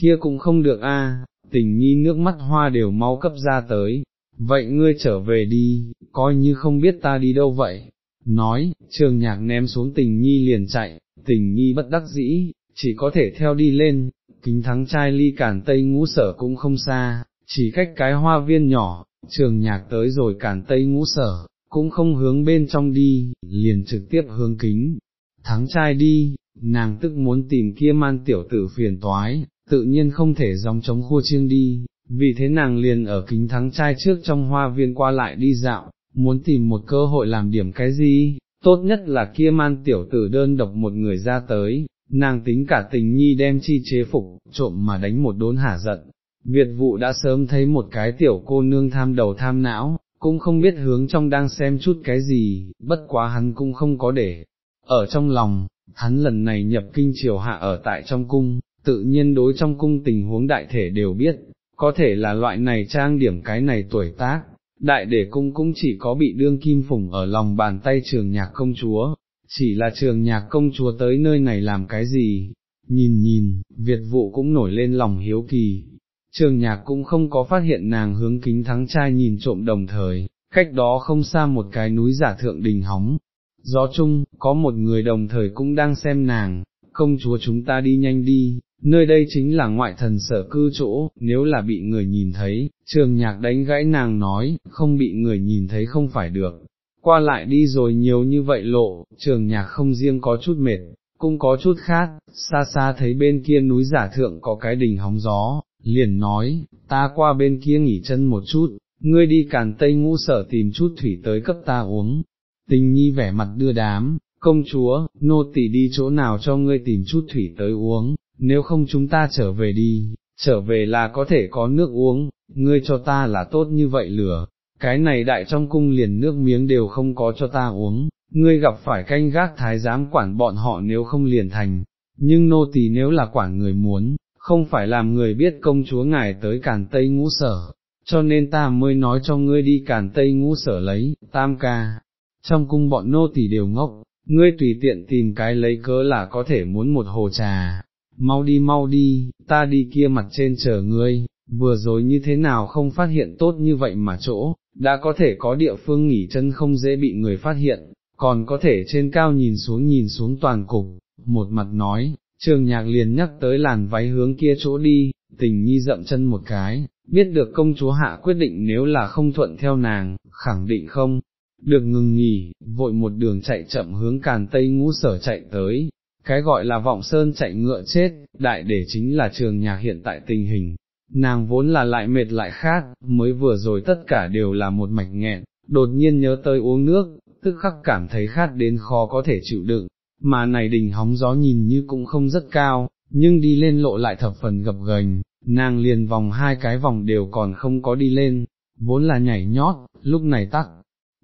kia cũng không được a tình nhi nước mắt hoa đều mau cấp ra tới, vậy ngươi trở về đi, coi như không biết ta đi đâu vậy. Nói, trường nhạc ném xuống tình nhi liền chạy, tình nhi bất đắc dĩ, chỉ có thể theo đi lên, kính thắng trai ly cản tây ngũ sở cũng không xa, chỉ cách cái hoa viên nhỏ, trường nhạc tới rồi cản tây ngũ sở, cũng không hướng bên trong đi, liền trực tiếp hướng kính, thắng trai đi, nàng tức muốn tìm kia man tiểu tử phiền toái, tự nhiên không thể dòng chống khua chiêng đi, vì thế nàng liền ở kính thắng trai trước trong hoa viên qua lại đi dạo, muốn tìm một cơ hội làm điểm cái gì, tốt nhất là kia man tiểu tử đơn độc một người ra tới, nàng tính cả tình nhi đem chi chế phục, trộm mà đánh một đốn hả giận. Việt vụ đã sớm thấy một cái tiểu cô nương tham đầu tham não, cũng không biết hướng trong đang xem chút cái gì, bất quá hắn cũng không có để. Ở trong lòng, hắn lần này nhập kinh triều hạ ở tại trong cung, tự nhiên đối trong cung tình huống đại thể đều biết, có thể là loại này trang điểm cái này tuổi tác, đại để cung cũng chỉ có bị đương kim phủng ở lòng bàn tay trường nhạc công chúa, chỉ là trường nhạc công chúa tới nơi này làm cái gì, nhìn nhìn, Việt vụ cũng nổi lên lòng hiếu kỳ. Trường nhạc cũng không có phát hiện nàng hướng kính thắng trai nhìn trộm đồng thời, cách đó không xa một cái núi giả thượng đình hóng. Gió chung, có một người đồng thời cũng đang xem nàng, công chúa chúng ta đi nhanh đi, nơi đây chính là ngoại thần sở cư chỗ, nếu là bị người nhìn thấy, trường nhạc đánh gãy nàng nói, không bị người nhìn thấy không phải được. Qua lại đi rồi nhiều như vậy lộ, trường nhạc không riêng có chút mệt, cũng có chút khác, xa xa thấy bên kia núi giả thượng có cái đỉnh hóng gió, liền nói, ta qua bên kia nghỉ chân một chút, ngươi đi càn tây ngũ sở tìm chút thủy tới cấp ta uống. Tình nhi vẻ mặt đưa đám, công chúa, nô tỳ đi chỗ nào cho ngươi tìm chút thủy tới uống, nếu không chúng ta trở về đi, trở về là có thể có nước uống, ngươi cho ta là tốt như vậy lửa, cái này đại trong cung liền nước miếng đều không có cho ta uống, ngươi gặp phải canh gác thái giám quản bọn họ nếu không liền thành, nhưng nô tỳ nếu là quản người muốn, không phải làm người biết công chúa ngài tới càn tây ngũ sở, cho nên ta mới nói cho ngươi đi càn tây ngũ sở lấy, tam ca, trong cung bọn nô tỳ đều ngốc, ngươi tùy tiện tìm cái lấy cớ là có thể muốn một hồ trà, mau đi mau đi, ta đi kia mặt trên chờ ngươi, vừa rồi như thế nào không phát hiện tốt như vậy mà chỗ, đã có thể có địa phương nghỉ chân không dễ bị người phát hiện, còn có thể trên cao nhìn xuống nhìn xuống toàn cục, một mặt nói, trường nhạc liền nhắc tới làn váy hướng kia chỗ đi, tình nhi dậm chân một cái, biết được công chúa hạ quyết định nếu là không thuận theo nàng, khẳng định không, được ngừng nghỉ, vội một đường chạy chậm hướng càn tây ngũ sở chạy tới, cái gọi là vọng sơn chạy ngựa chết, đại để chính là trường nhạc hiện tại tình hình, nàng vốn là lại mệt lại khác, mới vừa rồi tất cả đều là một mạch nghẹn, đột nhiên nhớ tới uống nước, tức khắc cảm thấy khát đến khó có thể chịu đựng, mà này đỉnh hóng gió nhìn như cũng không rất cao, nhưng đi lên lộ lại thập phần gập gành, nàng liền vòng hai cái vòng đều còn không có đi lên, vốn là nhảy nhót, lúc này tắc,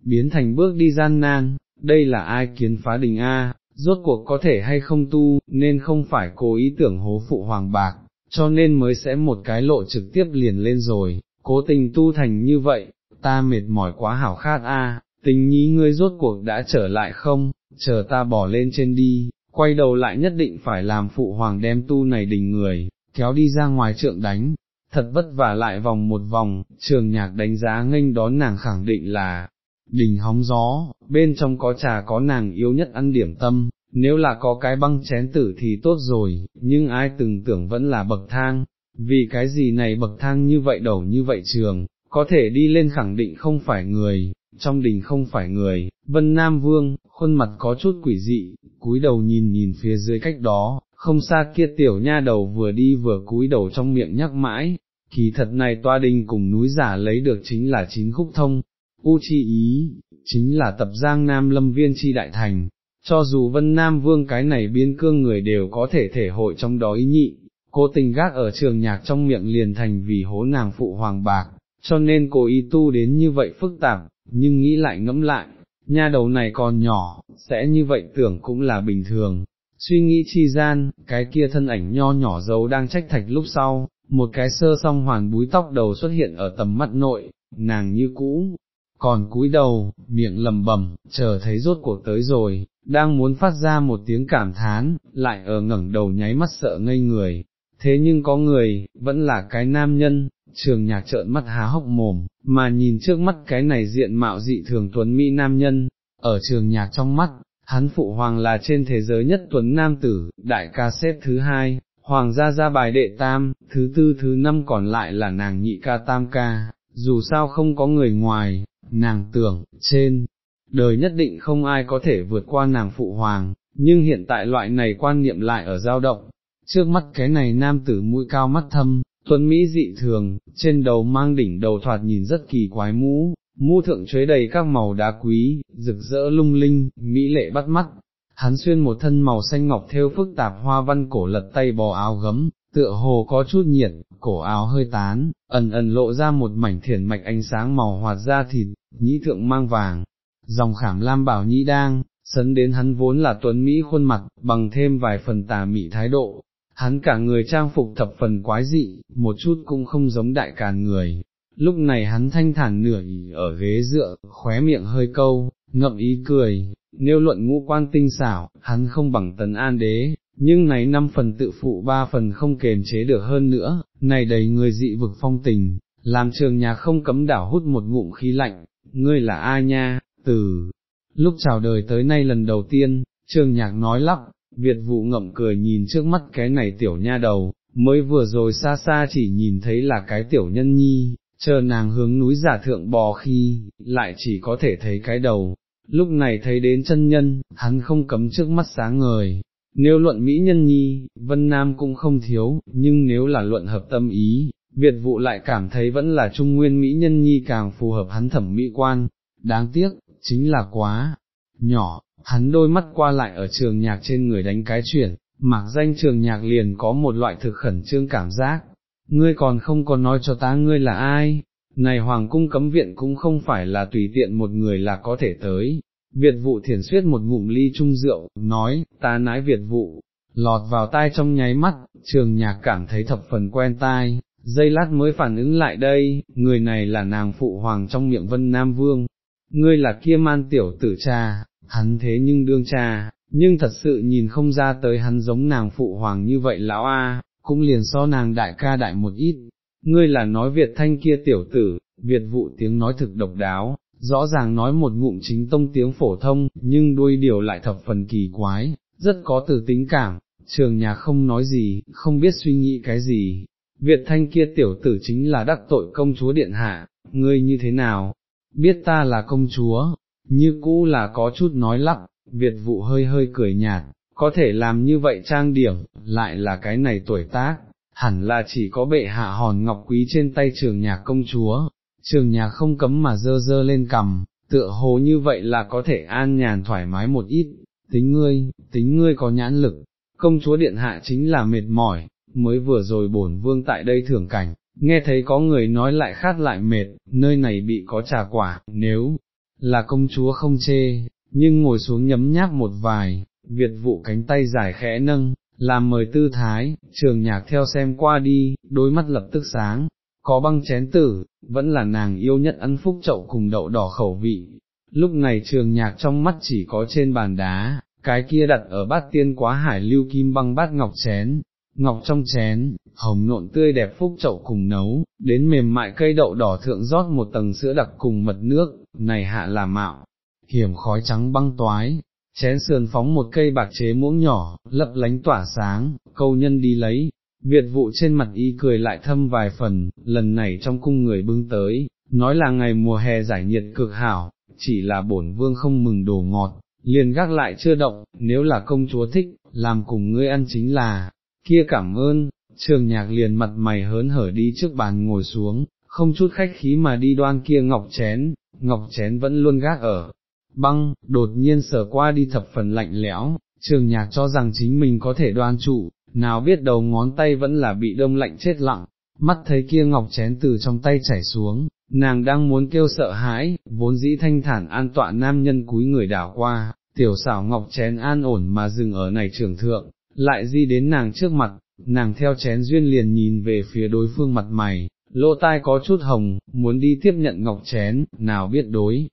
biến thành bước đi gian nan, đây là ai kiến phá đình A, rốt cuộc có thể hay không tu, nên không phải cố ý tưởng hố phụ hoàng bạc, cho nên mới sẽ một cái lộ trực tiếp liền lên rồi, cố tình tu thành như vậy, ta mệt mỏi quá hảo khát a, tình nhí ngươi rốt cuộc đã trở lại không, chờ ta bỏ lên trên đi, quay đầu lại nhất định phải làm phụ hoàng đem tu này đình người, kéo đi ra ngoài trượng đánh, thật vất vả lại vòng một vòng, trường nhạc đánh giá nghênh đón nàng khẳng định là, đình hóng gió, bên trong có trà có nàng yêu nhất ăn điểm tâm, nếu là có cái băng chén tử thì tốt rồi, nhưng ai từng tưởng vẫn là bậc thang, vì cái gì này bậc thang như vậy đầu như vậy trường, có thể đi lên khẳng định không phải người, trong đình không phải người, Vân Nam Vương, khuôn mặt có chút quỷ dị, cúi đầu nhìn nhìn phía dưới cách đó, không xa kia tiểu nha đầu vừa đi vừa cúi đầu trong miệng nhắc mãi, kỳ thật này toa đình cùng núi giả lấy được chính là chín khúc thông, u chi ý, chính là tập giang nam lâm viên chi đại thành, cho dù Vân Nam Vương cái này biên cương người đều có thể thể hội trong đó ý nhị, Cô tình gác ở trường nhạc trong miệng liền thành vì hố nàng phụ hoàng bạc, cho nên cô ý tu đến như vậy phức tạp, nhưng nghĩ lại ngẫm lại, nha đầu này còn nhỏ, sẽ như vậy tưởng cũng là bình thường. Suy nghĩ chi gian, cái kia thân ảnh nho nhỏ dấu đang trách thạch lúc sau, một cái sơ song hoàn búi tóc đầu xuất hiện ở tầm mắt nội, nàng như cũ, còn cúi đầu, miệng lầm bầm, chờ thấy rốt cuộc tới rồi, đang muốn phát ra một tiếng cảm thán, lại ở ngẩng đầu nháy mắt sợ ngây người, thế nhưng có người, vẫn là cái nam nhân, trường nhạc trợn mắt há hốc mồm, mà nhìn trước mắt cái này diện mạo dị thường tuấn mỹ nam nhân, ở trường nhạc trong mắt, hắn phụ hoàng là trên thế giới nhất tuấn nam tử, đại ca xếp thứ hai, hoàng gia ra bài đệ tam, thứ tư thứ năm còn lại là nàng nhị ca tam ca, dù sao không có người ngoài, nàng tưởng, trên, đời nhất định không ai có thể vượt qua nàng phụ hoàng, nhưng hiện tại loại này quan niệm lại ở dao động, trước mắt cái này nam tử mũi cao mắt thâm, tuấn Mỹ dị thường, trên đầu mang đỉnh đầu thoạt nhìn rất kỳ quái mũ, mũ thượng chế đầy các màu đá quý, rực rỡ lung linh, mỹ lệ bắt mắt. Hắn xuyên một thân màu xanh ngọc theo phức tạp hoa văn cổ lật tay bò áo gấm, tựa hồ có chút nhiệt, cổ áo hơi tán, ẩn ẩn lộ ra một mảnh thiển mạch ánh sáng màu hoạt da thịt, nhĩ thượng mang vàng, dòng khảm lam bảo nhĩ đang, sấn đến hắn vốn là tuấn Mỹ khuôn mặt, bằng thêm vài phần tà mị thái độ, hắn cả người trang phục thập phần quái dị, một chút cũng không giống đại càn người. Lúc này hắn thanh thản nửa ỉ ở ghế dựa, khóe miệng hơi câu, ngậm ý cười, nếu luận ngũ quan tinh xảo, hắn không bằng tấn an đế, nhưng này năm phần tự phụ ba phần không kềm chế được hơn nữa, này đầy người dị vực phong tình, làm trường nhà không cấm đảo hút một ngụm khí lạnh, ngươi là ai nha, từ lúc chào đời tới nay lần đầu tiên, trường nhạc nói lắp, Việt vụ ngậm cười nhìn trước mắt cái này tiểu nha đầu, mới vừa rồi xa xa chỉ nhìn thấy là cái tiểu nhân nhi, chờ nàng hướng núi giả thượng bò khi, lại chỉ có thể thấy cái đầu, lúc này thấy đến chân nhân, hắn không cấm trước mắt sáng ngời. Nếu luận Mỹ nhân nhi, Vân Nam cũng không thiếu, nhưng nếu là luận hợp tâm ý, Việt vụ lại cảm thấy vẫn là trung nguyên Mỹ nhân nhi càng phù hợp hắn thẩm mỹ quan, đáng tiếc, chính là quá nhỏ, hắn đôi mắt qua lại ở trường nhạc trên người đánh cái chuyển, mặc danh trường nhạc liền có một loại thực khẩn trương cảm giác, ngươi còn không có nói cho ta ngươi là ai, này hoàng cung cấm viện cũng không phải là tùy tiện một người là có thể tới. Việt vụ thiển suyết một ngụm ly trung rượu, nói, ta nái Việt vụ, lọt vào tai trong nháy mắt, trường nhạc cảm thấy thập phần quen tai, dây lát mới phản ứng lại đây, người này là nàng phụ hoàng trong miệng vân Nam Vương, ngươi là kia man tiểu tử cha, hắn thế nhưng đương cha, nhưng thật sự nhìn không ra tới hắn giống nàng phụ hoàng như vậy lão a, cũng liền so nàng đại ca đại một ít, ngươi là nói Việt thanh kia tiểu tử, Việt vụ tiếng nói thực độc đáo, rõ ràng nói một ngụm chính tông tiếng phổ thông, nhưng đuôi điều lại thập phần kỳ quái, rất có từ tính cảm, trường nhà không nói gì, không biết suy nghĩ cái gì. Việt thanh kia tiểu tử chính là đắc tội công chúa điện hạ, ngươi như thế nào, biết ta là công chúa, như cũ là có chút nói lắp, Việt vụ hơi hơi cười nhạt, có thể làm như vậy trang điểm, lại là cái này tuổi tác, hẳn là chỉ có bệ hạ hòn ngọc quý trên tay trường nhạc công chúa, trường nhạc không cấm mà dơ dơ lên cầm, tựa hồ như vậy là có thể an nhàn thoải mái một ít, tính ngươi, tính ngươi có nhãn lực, công chúa điện hạ chính là mệt mỏi, mới vừa rồi bổn vương tại đây thưởng cảnh, nghe thấy có người nói lại khát lại mệt, nơi này bị có trà quả, nếu là công chúa không chê, nhưng ngồi xuống nhấm nháp một vài, Việt vụ cánh tay dài khẽ nâng, làm mời tư thái, trường nhạc theo xem qua đi, đôi mắt lập tức sáng, có băng chén tử, vẫn là nàng yêu nhất ăn phúc chậu cùng đậu đỏ khẩu vị. Lúc này trường nhạc trong mắt chỉ có trên bàn đá, cái kia đặt ở bát tiên quá hải lưu kim băng bát ngọc chén, ngọc trong chén, hồng nộn tươi đẹp phúc chậu cùng nấu, đến mềm mại cây đậu đỏ thượng rót một tầng sữa đặc cùng mật nước, này hạ là mạo, hiểm khói trắng băng toái, chén sườn phóng một cây bạc chế muỗng nhỏ, lấp lánh tỏa sáng, câu nhân đi lấy, Việt vụ trên mặt y cười lại thâm vài phần, lần này trong cung người bưng tới, nói là ngày mùa hè giải nhiệt cực hảo, chỉ là bổn vương không mừng đồ ngọt, liền gác lại chưa động, nếu là công chúa thích, làm cùng ngươi ăn chính là, kia cảm ơn, trường nhạc liền mặt mày hớn hở đi trước bàn ngồi xuống, không chút khách khí mà đi đoan kia ngọc chén, ngọc chén vẫn luôn gác ở, băng, đột nhiên sở qua đi thập phần lạnh lẽo, trường nhạc cho rằng chính mình có thể đoan trụ, nào biết đầu ngón tay vẫn là bị đông lạnh chết lặng, mắt thấy kia ngọc chén từ trong tay chảy xuống, nàng đang muốn kêu sợ hãi, vốn dĩ thanh thản an tọa nam nhân cúi người đảo qua, tiểu xảo ngọc chén an ổn mà dừng ở này trường thượng, lại di đến nàng trước mặt, nàng theo chén duyên liền nhìn về phía đối phương mặt mày, lỗ tai có chút hồng, muốn đi tiếp nhận ngọc chén, nào biết đối.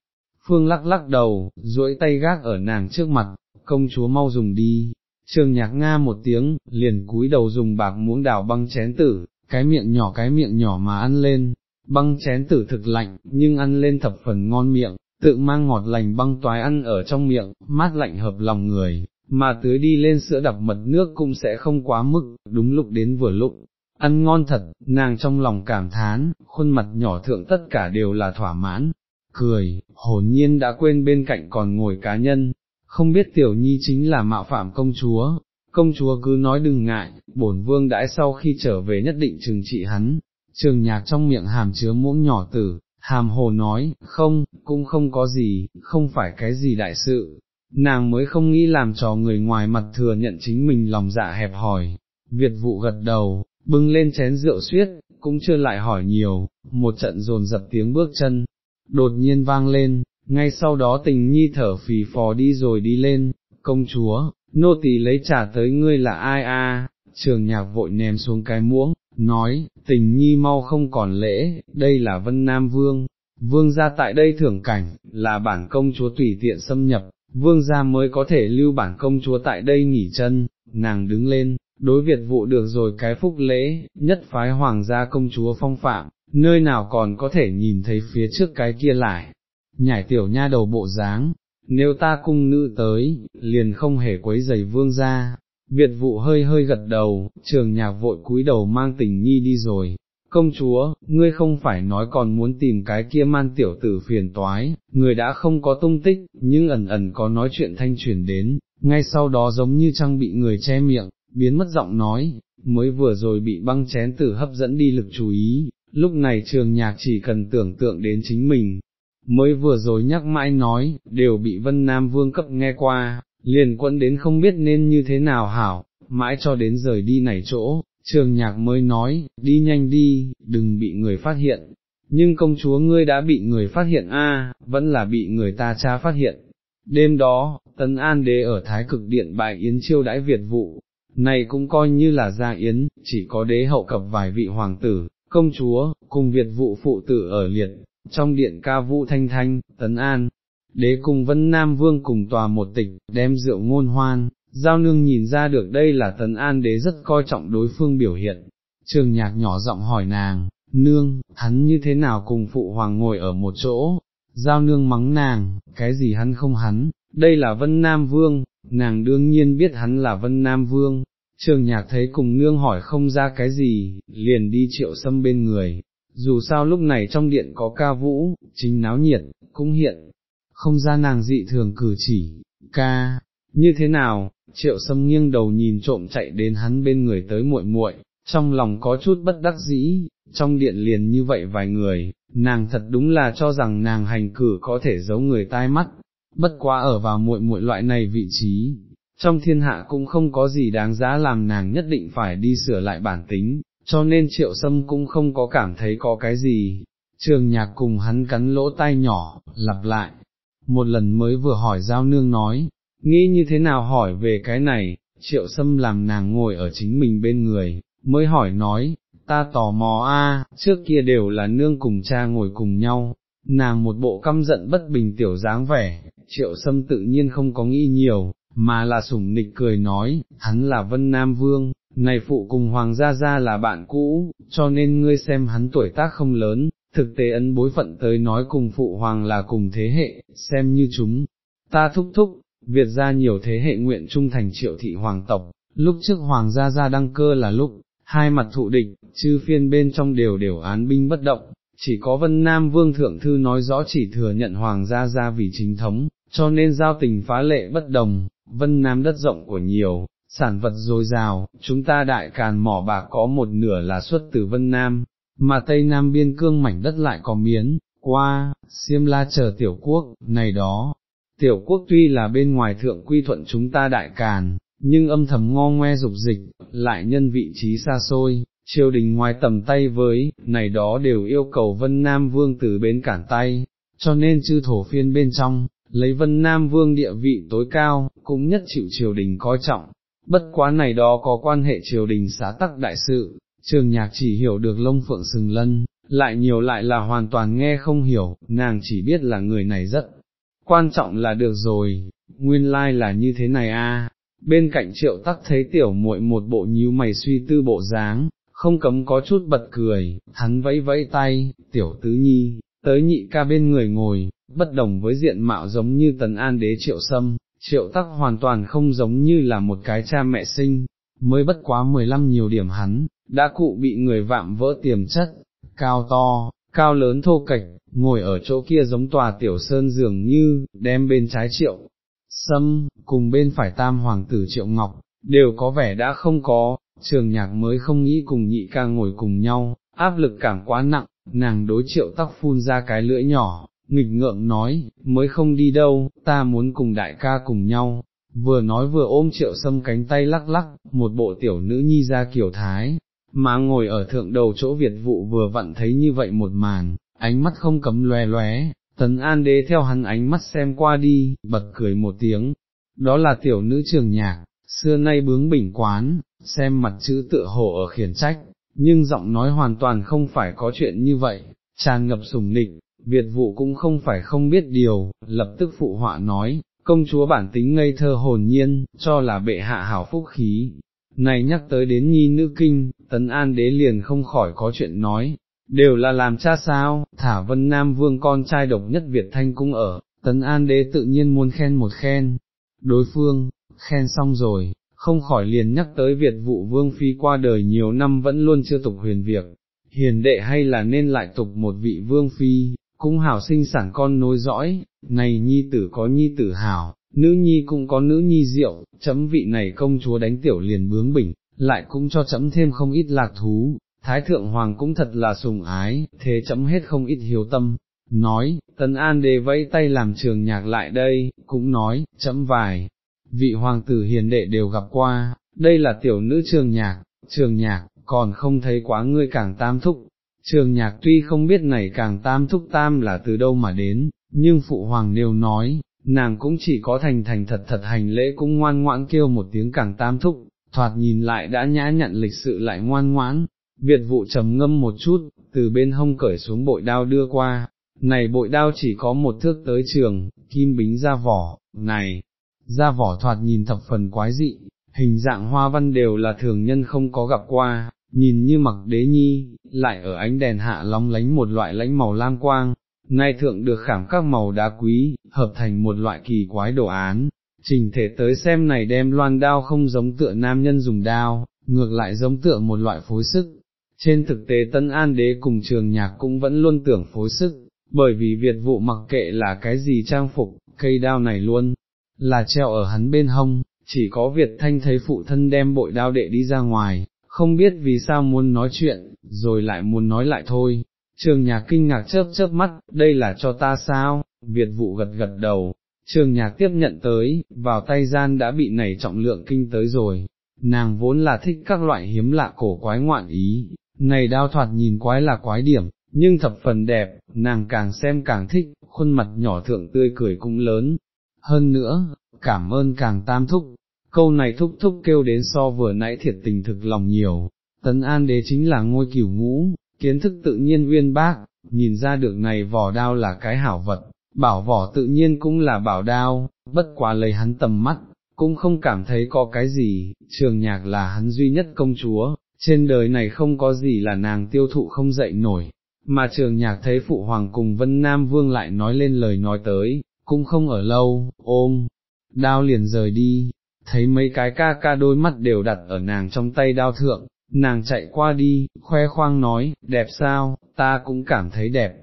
Phương lắc lắc đầu, duỗi tay gác ở nàng trước mặt, công chúa mau dùng đi, trường nhạc nga một tiếng, liền cúi đầu dùng bạc muỗng đào băng chén tử, cái miệng nhỏ cái miệng nhỏ mà ăn lên, băng chén tử thực lạnh, nhưng ăn lên thập phần ngon miệng, tự mang ngọt lành băng toái ăn ở trong miệng, mát lạnh hợp lòng người, mà tưới đi lên sữa đặc mật nước cũng sẽ không quá mức, đúng lúc đến vừa lúc. Ăn ngon thật, nàng trong lòng cảm thán, khuôn mặt nhỏ thượng tất cả đều là thỏa mãn, cười, hồn nhiên đã quên bên cạnh còn ngồi cá nhân, không biết tiểu nhi chính là mạo phạm công chúa, công chúa cứ nói đừng ngại, bổn vương đãi sau khi trở về nhất định trừng trị hắn, trường nhạc trong miệng hàm chứa muỗng nhỏ tử, hàm hồ nói, không, cũng không có gì, không phải cái gì đại sự, nàng mới không nghĩ làm cho người ngoài mặt thừa nhận chính mình lòng dạ hẹp hòi, Việt vụ gật đầu, bưng lên chén rượu suyết, cũng chưa lại hỏi nhiều, một trận dồn dập tiếng bước chân, đột nhiên vang lên, ngay sau đó tình nhi thở phì phò đi rồi đi lên, công chúa, nô tỳ lấy trả tới ngươi là ai a? trường nhạc vội ném xuống cái muỗng, nói, tình nhi mau không còn lễ, đây là Vân Nam Vương, Vương ra tại đây thưởng cảnh, là bản công chúa tùy tiện xâm nhập, vương gia mới có thể lưu bản công chúa tại đây nghỉ chân, nàng đứng lên, đối Việt vụ được rồi cái phúc lễ, nhất phái hoàng gia công chúa phong phạm, nơi nào còn có thể nhìn thấy phía trước cái kia lại, nhảy tiểu nha đầu bộ dáng, nếu ta cung nữ tới, liền không hề quấy giày vương gia. Việt vụ hơi hơi gật đầu, trường nhạc vội cúi đầu mang tình nhi đi rồi, công chúa, ngươi không phải nói còn muốn tìm cái kia man tiểu tử phiền toái, người đã không có tung tích, nhưng ẩn ẩn có nói chuyện thanh truyền đến, ngay sau đó giống như trang bị người che miệng, biến mất giọng nói, mới vừa rồi bị băng chén tử hấp dẫn đi lực chú ý, lúc này trường nhạc chỉ cần tưởng tượng đến chính mình, mới vừa rồi nhắc mãi nói, đều bị Vân Nam Vương cấp nghe qua, liền quẫn đến không biết nên như thế nào hảo, mãi cho đến rời đi này chỗ, trường nhạc mới nói, đi nhanh đi, đừng bị người phát hiện, nhưng công chúa ngươi đã bị người phát hiện a, vẫn là bị người ta cha phát hiện. Đêm đó, Tấn An Đế ở Thái Cực Điện bài Yến chiêu đãi Việt vụ, này cũng coi như là gia Yến, chỉ có đế hậu cập vài vị hoàng tử, công chúa, cùng Việt vụ phụ tử ở liệt, trong điện ca vũ thanh thanh, Tấn An. Đế cùng Vân Nam Vương cùng tòa một tịch, đem rượu ngôn hoan, Giao nương nhìn ra được đây là tấn an đế rất coi trọng đối phương biểu hiện, trường nhạc nhỏ giọng hỏi nàng, nương, hắn như thế nào cùng phụ hoàng ngồi ở một chỗ, giao nương mắng nàng, cái gì hắn không hắn, đây là Vân Nam Vương, nàng đương nhiên biết hắn là Vân Nam Vương, trường nhạc thấy cùng nương hỏi không ra cái gì, liền đi triệu sâm bên người, dù sao lúc này trong điện có ca vũ, chính náo nhiệt, cũng hiện, không ra nàng dị thường cử chỉ, ca, như thế nào, triệu sâm nghiêng đầu nhìn trộm chạy đến hắn bên người tới muội muội, trong lòng có chút bất đắc dĩ, trong điện liền như vậy vài người, nàng thật đúng là cho rằng nàng hành cử có thể giấu người tai mắt, bất quá ở vào muội muội loại này vị trí, trong thiên hạ cũng không có gì đáng giá làm nàng nhất định phải đi sửa lại bản tính, cho nên triệu sâm cũng không có cảm thấy có cái gì, trường nhạc cùng hắn cắn lỗ tai nhỏ, lặp lại, một lần mới vừa hỏi giao nương nói, nghĩ như thế nào hỏi về cái này, triệu sâm làm nàng ngồi ở chính mình bên người, mới hỏi nói, ta tò mò a, trước kia đều là nương cùng cha ngồi cùng nhau, nàng một bộ căm giận bất bình tiểu dáng vẻ, triệu sâm tự nhiên không có nghĩ nhiều, mà là sủng nịch cười nói, hắn là Vân Nam Vương, này phụ cùng Hoàng gia gia là bạn cũ, cho nên ngươi xem hắn tuổi tác không lớn, thực tế ấn bối phận tới nói cùng phụ Hoàng là cùng thế hệ, xem như chúng, ta thúc thúc, Việt gia nhiều thế hệ nguyện trung thành triệu thị hoàng tộc, lúc trước hoàng gia gia đăng cơ là lúc, hai mặt thụ địch, chư phiên bên trong đều đều án binh bất động, chỉ có Vân Nam Vương Thượng Thư nói rõ chỉ thừa nhận hoàng gia gia vì chính thống, cho nên giao tình phá lệ bất đồng, Vân Nam đất rộng của nhiều, sản vật dồi dào, chúng ta đại càn mỏ bạc có một nửa là xuất từ Vân Nam, mà Tây Nam biên cương mảnh đất lại có miến, qua, xiêm la chờ tiểu quốc, này đó, tiểu quốc tuy là bên ngoài thượng quy thuận chúng ta đại càn, nhưng âm thầm ngo ngoe dục dịch, lại nhân vị trí xa xôi, triều đình ngoài tầm tay với, này đó đều yêu cầu Vân Nam Vương từ bên cản tay, cho nên chư thổ phiên bên trong, lấy Vân Nam Vương địa vị tối cao, cũng nhất chịu triều đình coi trọng, bất quá này đó có quan hệ triều đình xá tắc đại sự, trường nhạc chỉ hiểu được lông phượng sừng lân, lại nhiều lại là hoàn toàn nghe không hiểu, nàng chỉ biết là người này rất quan trọng là được rồi, nguyên lai like là như thế này a. Bên cạnh triệu tắc thấy tiểu muội một bộ nhíu mày suy tư bộ dáng, không cấm có chút bật cười, hắn vẫy vẫy tay, tiểu tứ nhi, tới nhị ca bên người ngồi, bất đồng với diện mạo giống như tần an đế triệu sâm, triệu tắc hoàn toàn không giống như là một cái cha mẹ sinh, mới bất quá 15 nhiều điểm hắn, đã cụ bị người vạm vỡ tiềm chất, cao to, cao lớn thô kệch, ngồi ở chỗ kia giống tòa tiểu sơn dường như, đem bên trái triệu, sâm, cùng bên phải tam hoàng tử triệu ngọc, đều có vẻ đã không có, trường nhạc mới không nghĩ cùng nhị ca ngồi cùng nhau, áp lực cảm quá nặng, nàng đối triệu tắc phun ra cái lưỡi nhỏ, nghịch ngượng nói, mới không đi đâu, ta muốn cùng đại ca cùng nhau, vừa nói vừa ôm triệu sâm cánh tay lắc lắc, một bộ tiểu nữ nhi ra kiểu thái, mà ngồi ở thượng đầu chỗ Việt vụ vừa vặn thấy như vậy một màn, ánh mắt không cấm loe loé, tấn an đế theo hắn ánh mắt xem qua đi, bật cười một tiếng, đó là tiểu nữ trường nhạc, xưa nay bướng bỉnh quán, xem mặt chữ tựa hồ ở khiển trách, nhưng giọng nói hoàn toàn không phải có chuyện như vậy, tràn ngập sùng nịnh, Việt vụ cũng không phải không biết điều, lập tức phụ họa nói, công chúa bản tính ngây thơ hồn nhiên, cho là bệ hạ hảo phúc khí. Này nhắc tới đến nhi nữ kinh, tấn an đế liền không khỏi có chuyện nói, đều là làm cha sao, thả vân nam vương con trai độc nhất Việt Thanh cũng ở, tấn an đế tự nhiên muốn khen một khen, đối phương, khen xong rồi, không khỏi liền nhắc tới Việt vụ vương phi qua đời nhiều năm vẫn luôn chưa tục huyền việc, hiền đệ hay là nên lại tục một vị vương phi, cũng hảo sinh sản con nối dõi, này nhi tử có nhi tử hảo, nữ nhi cũng có nữ nhi diệu, chấm vị này công chúa đánh tiểu liền bướng bỉnh, lại cũng cho chấm thêm không ít lạc thú, thái thượng hoàng cũng thật là sùng ái, thế chấm hết không ít hiếu tâm. Nói, tấn an đế vẫy tay làm trường nhạc lại đây, cũng nói, chấm vài, vị hoàng tử hiền đệ đều gặp qua, đây là tiểu nữ trường nhạc, trường nhạc, còn không thấy quá ngươi càng tam thúc. Trường nhạc tuy không biết này càng tam thúc tam là từ đâu mà đến, nhưng phụ hoàng đều nói, nàng cũng chỉ có thành thành thật thật hành lễ cũng ngoan ngoãn kêu một tiếng càng tam thúc, thoạt nhìn lại đã nhã nhận lịch sự lại ngoan ngoãn, Việt vụ trầm ngâm một chút, từ bên hông cởi xuống bội đao đưa qua, này bội đao chỉ có một thước tới trường, kim bính ra vỏ, này, ra vỏ thoạt nhìn thập phần quái dị, hình dạng hoa văn đều là thường nhân không có gặp qua, nhìn như mặc đế nhi, lại ở ánh đèn hạ lóng lánh một loại lãnh màu lam quang, nay thượng được khảm các màu đá quý, hợp thành một loại kỳ quái đồ án, trình thể tới xem này đem loan đao không giống tựa nam nhân dùng đao, ngược lại giống tựa một loại phối sức. Trên thực tế Tân An Đế cùng trường nhạc cũng vẫn luôn tưởng phối sức, bởi vì Việt vụ mặc kệ là cái gì trang phục, cây đao này luôn, là treo ở hắn bên hông, chỉ có Việt Thanh thấy phụ thân đem bội đao đệ đi ra ngoài, không biết vì sao muốn nói chuyện, rồi lại muốn nói lại thôi. Trường nhạc kinh ngạc chớp chớp mắt, đây là cho ta sao, Việt vụ gật gật đầu, trường nhạc tiếp nhận tới, vào tay gian đã bị nảy trọng lượng kinh tới rồi, nàng vốn là thích các loại hiếm lạ cổ quái ngoạn ý, này đao thoạt nhìn quái là quái điểm, nhưng thập phần đẹp, nàng càng xem càng thích, khuôn mặt nhỏ thượng tươi cười cũng lớn, hơn nữa, cảm ơn càng tam thúc, câu này thúc thúc kêu đến so vừa nãy thiệt tình thực lòng nhiều, tấn an đế chính là ngôi cửu ngũ, kiến thức tự nhiên uyên bác, nhìn ra được này vỏ đao là cái hảo vật, bảo vỏ tự nhiên cũng là bảo đao, bất quá lấy hắn tầm mắt, cũng không cảm thấy có cái gì, trường nhạc là hắn duy nhất công chúa, trên đời này không có gì là nàng tiêu thụ không dậy nổi, mà trường nhạc thấy phụ hoàng cùng Vân Nam Vương lại nói lên lời nói tới, cũng không ở lâu, ôm, đao liền rời đi, thấy mấy cái ca ca đôi mắt đều đặt ở nàng trong tay đao thượng, nàng chạy qua đi, khoe khoang nói, đẹp sao, ta cũng cảm thấy đẹp.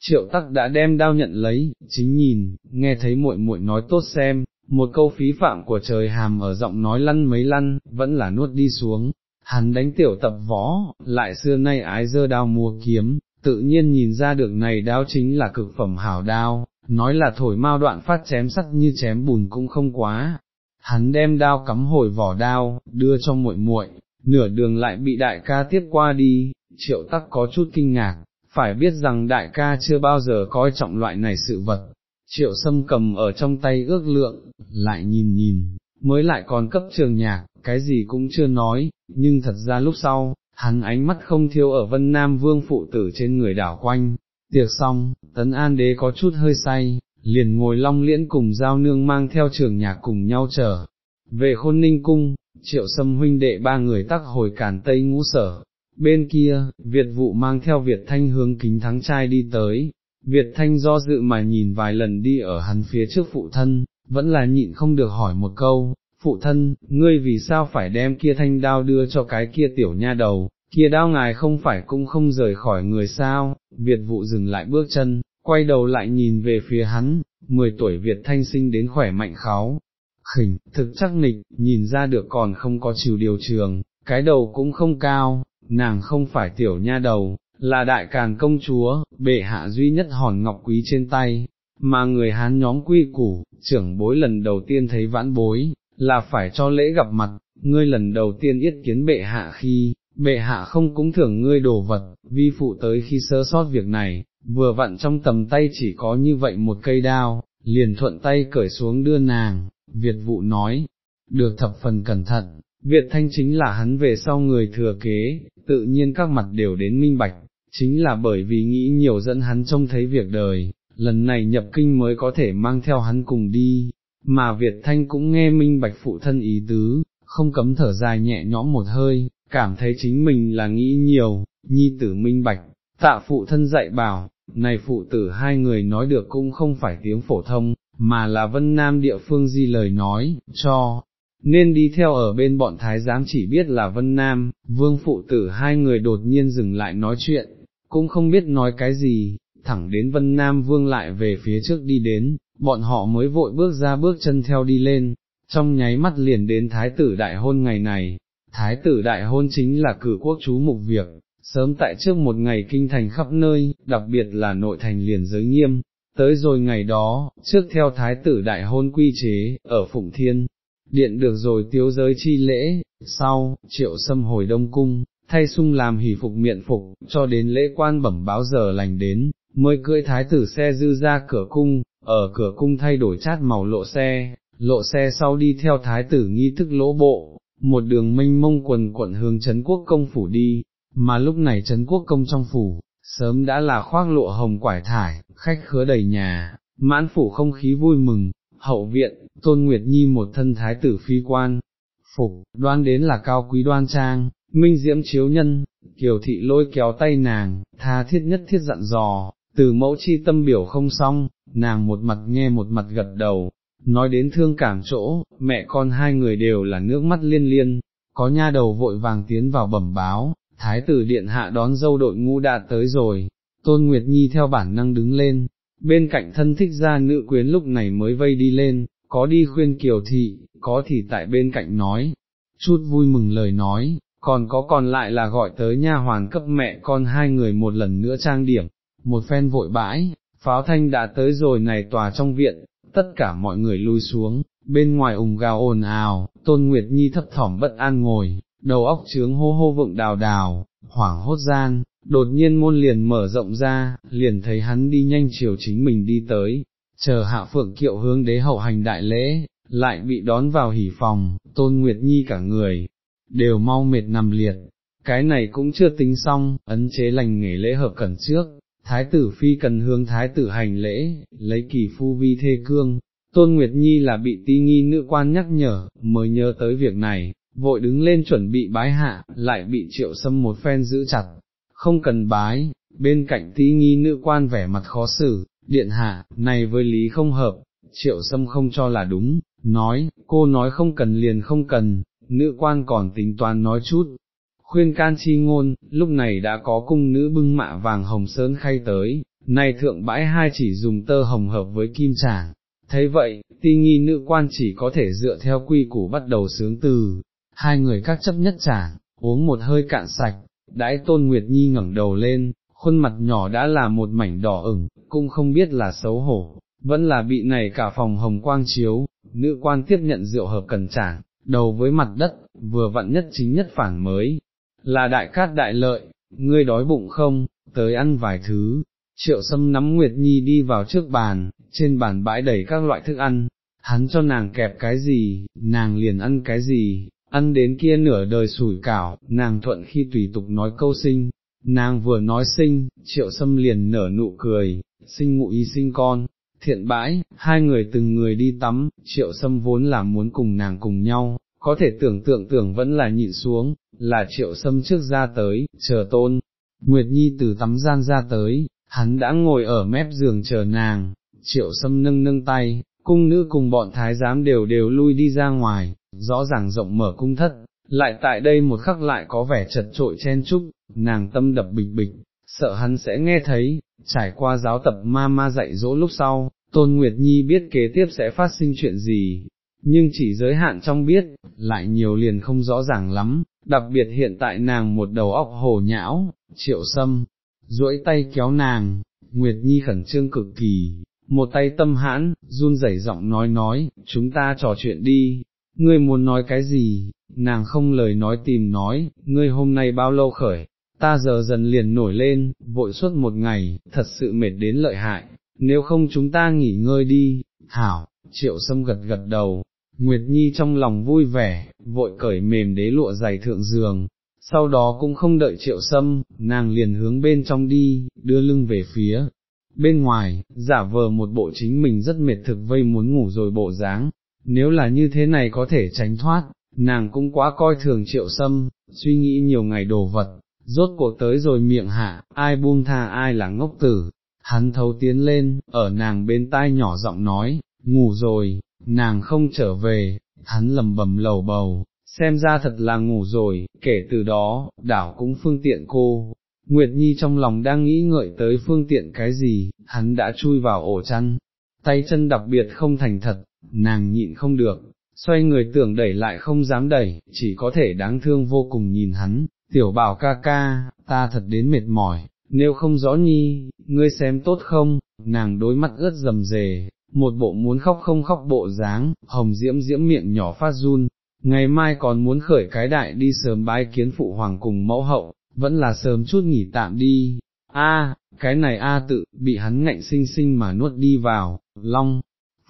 Triệu tắc đã đem đao nhận lấy, chính nhìn, nghe thấy muội muội nói tốt xem, một câu phí phạm của trời hàm ở giọng nói lăn mấy lăn, vẫn là nuốt đi xuống, hắn đánh tiểu tập võ, lại xưa nay ái dơ đao mua kiếm, tự nhiên nhìn ra được này đao chính là cực phẩm hảo đao, nói là thổi mau đoạn phát chém sắt như chém bùn cũng không quá. Hắn đem đao cắm hồi vỏ đao, đưa cho muội muội, nửa đường lại bị đại ca tiếp qua đi, triệu tắc có chút kinh ngạc, phải biết rằng đại ca chưa bao giờ coi trọng loại này sự vật. Triệu sâm cầm ở trong tay ước lượng, lại nhìn nhìn, mới lại còn cấp trường nhạc, cái gì cũng chưa nói, nhưng thật ra lúc sau, hắn ánh mắt không thiếu ở vân nam vương phụ tử trên người đảo quanh, Tiệc xong, tấn an đế có chút hơi say, liền ngồi long liễn cùng giao nương mang theo trường nhạc cùng nhau trở. Về khôn ninh cung, triệu sâm huynh đệ ba người tắc hồi cản tây ngũ sở. Bên kia, Việt vụ mang theo Việt Thanh hướng kính thắng trai đi tới, Việt Thanh do dự mà nhìn vài lần đi ở hắn phía trước phụ thân, vẫn là nhịn không được hỏi một câu, phụ thân, ngươi vì sao phải đem kia thanh đao đưa cho cái kia tiểu nha đầu, kia đao ngài không phải cũng không rời khỏi người sao, Việt vụ dừng lại bước chân, quay đầu lại nhìn về phía hắn, 10 tuổi Việt thanh sinh đến khỏe mạnh kháo, khỉnh, thực chắc nịch, nhìn ra được còn không có chiều điều trường, cái đầu cũng không cao, nàng không phải tiểu nha đầu, là đại càn công chúa, bệ hạ duy nhất hòn ngọc quý trên tay, mà người Hán nhóm quy củ, trưởng bối lần đầu tiên thấy vãn bối, là phải cho lễ gặp mặt, ngươi lần đầu tiên yết kiến bệ hạ khi, bệ hạ không cúng thưởng ngươi đồ vật, vi phụ tới khi sơ sót việc này, vừa vặn trong tầm tay chỉ có như vậy một cây đao, liền thuận tay cởi xuống đưa nàng, Việt vụ nói, được thập phần cẩn thận, Việt thanh chính là hắn về sau người thừa kế, tự nhiên các mặt đều đến minh bạch, chính là bởi vì nghĩ nhiều dẫn hắn trông thấy việc đời, lần này nhập kinh mới có thể mang theo hắn cùng đi, mà Việt Thanh cũng nghe minh bạch phụ thân ý tứ, không cấm thở dài nhẹ nhõm một hơi, cảm thấy chính mình là nghĩ nhiều, nhi tử minh bạch, tạ phụ thân dạy bảo, này phụ tử hai người nói được cũng không phải tiếng phổ thông, mà là vân nam địa phương di lời nói, cho, nên đi theo ở bên bọn thái giám chỉ biết là vân nam, vương phụ tử hai người đột nhiên dừng lại nói chuyện, cũng không biết nói cái gì, thẳng đến vân nam vương lại về phía trước đi đến, bọn họ mới vội bước ra bước chân theo đi lên, trong nháy mắt liền đến thái tử đại hôn ngày này, thái tử đại hôn chính là cử quốc chú mục việc, sớm tại trước một ngày kinh thành khắp nơi, đặc biệt là nội thành liền giới nghiêm, tới rồi ngày đó, trước theo thái tử đại hôn quy chế, ở Phụng Thiên, điện được rồi tiếu giới chi lễ, sau, triệu xâm hồi đông cung, thay sung làm hỷ phục miện phục, cho đến lễ quan bẩm báo giờ lành đến, mới cưỡi thái tử xe dư ra cửa cung, ở cửa cung thay đổi chát màu lộ xe, lộ xe sau đi theo thái tử nghi thức lỗ bộ, một đường mênh mông quần quận hướng Trấn quốc công phủ đi, mà lúc này Trấn quốc công trong phủ, sớm đã là khoác lộ hồng quải thải, khách khứa đầy nhà, mãn phủ không khí vui mừng, hậu viện, tôn nguyệt nhi một thân thái tử phi quan, phục, đoan đến là cao quý đoan trang, minh diễm chiếu nhân, kiều thị lôi kéo tay nàng, tha thiết nhất thiết dặn dò, từ mẫu chi tâm biểu không xong, nàng một mặt nghe một mặt gật đầu, nói đến thương cảm chỗ, mẹ con hai người đều là nước mắt liên liên, có nha đầu vội vàng tiến vào bẩm báo, thái tử điện hạ đón dâu đội ngũ đã tới rồi, tôn nguyệt nhi theo bản năng đứng lên, bên cạnh thân thích gia nữ quyến lúc này mới vây đi lên, có đi khuyên kiều thị, có thì tại bên cạnh nói, chút vui mừng lời nói, còn có còn lại là gọi tới nha hoàn cấp mẹ con hai người một lần nữa trang điểm, một phen vội bãi, pháo thanh đã tới rồi này tòa trong viện, tất cả mọi người lui xuống, bên ngoài ủng gào ồn ào, tôn nguyệt nhi thấp thỏm bất an ngồi, đầu óc trướng hô hô vựng đào đào, hoảng hốt gian, đột nhiên môn liền mở rộng ra, liền thấy hắn đi nhanh chiều chính mình đi tới, chờ hạ phượng kiệu hướng đế hậu hành đại lễ, lại bị đón vào hỉ phòng, tôn nguyệt nhi cả người, đều mau mệt nằm liệt, cái này cũng chưa tính xong, ấn chế lành nghề lễ hợp cẩn trước, thái tử phi cần hướng thái tử hành lễ, lấy kỳ phu vi thê cương, tôn nguyệt nhi là bị ti nghi nữ quan nhắc nhở, mới nhớ tới việc này, vội đứng lên chuẩn bị bái hạ, lại bị triệu sâm một phen giữ chặt, không cần bái, bên cạnh tí nghi nữ quan vẻ mặt khó xử, điện hạ, này với lý không hợp, triệu sâm không cho là đúng, nói, cô nói không cần liền không cần, nữ quan còn tính toán nói chút, khuyên can chi ngôn, lúc này đã có cung nữ bưng mạ vàng hồng sơn khay tới, này thượng bãi hai chỉ dùng tơ hồng hợp với kim tràng. Thấy vậy, ti nghi nữ quan chỉ có thể dựa theo quy củ bắt đầu sướng từ, hai người các chấp nhất trả uống một hơi cạn sạch, đãi tôn Nguyệt Nhi ngẩng đầu lên, khuôn mặt nhỏ đã là một mảnh đỏ ửng, cũng không biết là xấu hổ, vẫn là bị này cả phòng hồng quang chiếu, nữ quan tiếp nhận rượu hợp cần trả, đầu với mặt đất, vừa vặn nhất chính nhất phản mới, là đại cát đại lợi, ngươi đói bụng không, tới ăn vài thứ, triệu sâm nắm Nguyệt Nhi đi vào trước bàn, trên bàn bãi đầy các loại thức ăn, hắn cho nàng kẹp cái gì, nàng liền ăn cái gì, ăn đến kia nửa đời sủi cảo, nàng thuận khi tùy tục nói câu sinh, nàng vừa nói sinh, triệu sâm liền nở nụ cười, sinh ngụ y sinh con, thiện bãi, hai người từng người đi tắm, triệu sâm vốn là muốn cùng nàng cùng nhau, có thể tưởng tượng tưởng vẫn là nhịn xuống, là triệu sâm trước ra tới, chờ tôn, Nguyệt Nhi từ tắm gian ra tới, hắn đã ngồi ở mép giường chờ nàng, triệu sâm nâng nâng tay, cung nữ cùng bọn thái giám đều đều lui đi ra ngoài, rõ ràng rộng mở cung thất, lại tại đây một khắc lại có vẻ chật trội chen chúc, nàng tâm đập bịch bịch, sợ hắn sẽ nghe thấy, trải qua giáo tập ma ma dạy dỗ lúc sau, Tôn Nguyệt Nhi biết kế tiếp sẽ phát sinh chuyện gì, nhưng chỉ giới hạn trong biết, lại nhiều liền không rõ ràng lắm, đặc biệt hiện tại nàng một đầu óc hồ nhão, triệu sâm, duỗi tay kéo nàng, Nguyệt Nhi khẩn trương cực kỳ, một tay tâm hãn, run rẩy giọng nói nói, chúng ta trò chuyện đi, ngươi muốn nói cái gì, nàng không lời nói tìm nói, ngươi hôm nay bao lâu khởi, ta giờ dần liền nổi lên, vội suốt một ngày, thật sự mệt đến lợi hại, nếu không chúng ta nghỉ ngơi đi, hảo, triệu sâm gật gật đầu, Nguyệt Nhi trong lòng vui vẻ, vội cởi mềm đế lụa dày thượng giường, sau đó cũng không đợi triệu sâm, nàng liền hướng bên trong đi, đưa lưng về phía bên ngoài, giả vờ một bộ chính mình rất mệt thực vây muốn ngủ rồi bộ dáng, nếu là như thế này có thể tránh thoát, nàng cũng quá coi thường triệu sâm, suy nghĩ nhiều ngày đồ vật, rốt cuộc tới rồi miệng hạ, ai buông tha ai là ngốc tử, hắn thấu tiến lên, ở nàng bên tai nhỏ giọng nói, ngủ rồi, nàng không trở về, hắn lầm bầm lầu bầu, xem ra thật là ngủ rồi, kể từ đó, đảo cũng phương tiện cô. Nguyệt Nhi trong lòng đang nghĩ ngợi tới phương tiện cái gì, hắn đã chui vào ổ chăn, tay chân đặc biệt không thành thật, nàng nhịn không được, xoay người tưởng đẩy lại không dám đẩy, chỉ có thể đáng thương vô cùng nhìn hắn, tiểu bảo ca ca, ta thật đến mệt mỏi, nếu không rõ nhi, ngươi xem tốt không, nàng đối mắt ướt rầm rề, một bộ muốn khóc không khóc bộ dáng, hồng diễm diễm miệng nhỏ phát run, ngày mai còn muốn khởi cái đại đi sớm bái kiến phụ hoàng cùng mẫu hậu, vẫn là sớm chút nghỉ tạm đi, a cái này a tự, bị hắn ngạnh sinh sinh mà nuốt đi vào, long,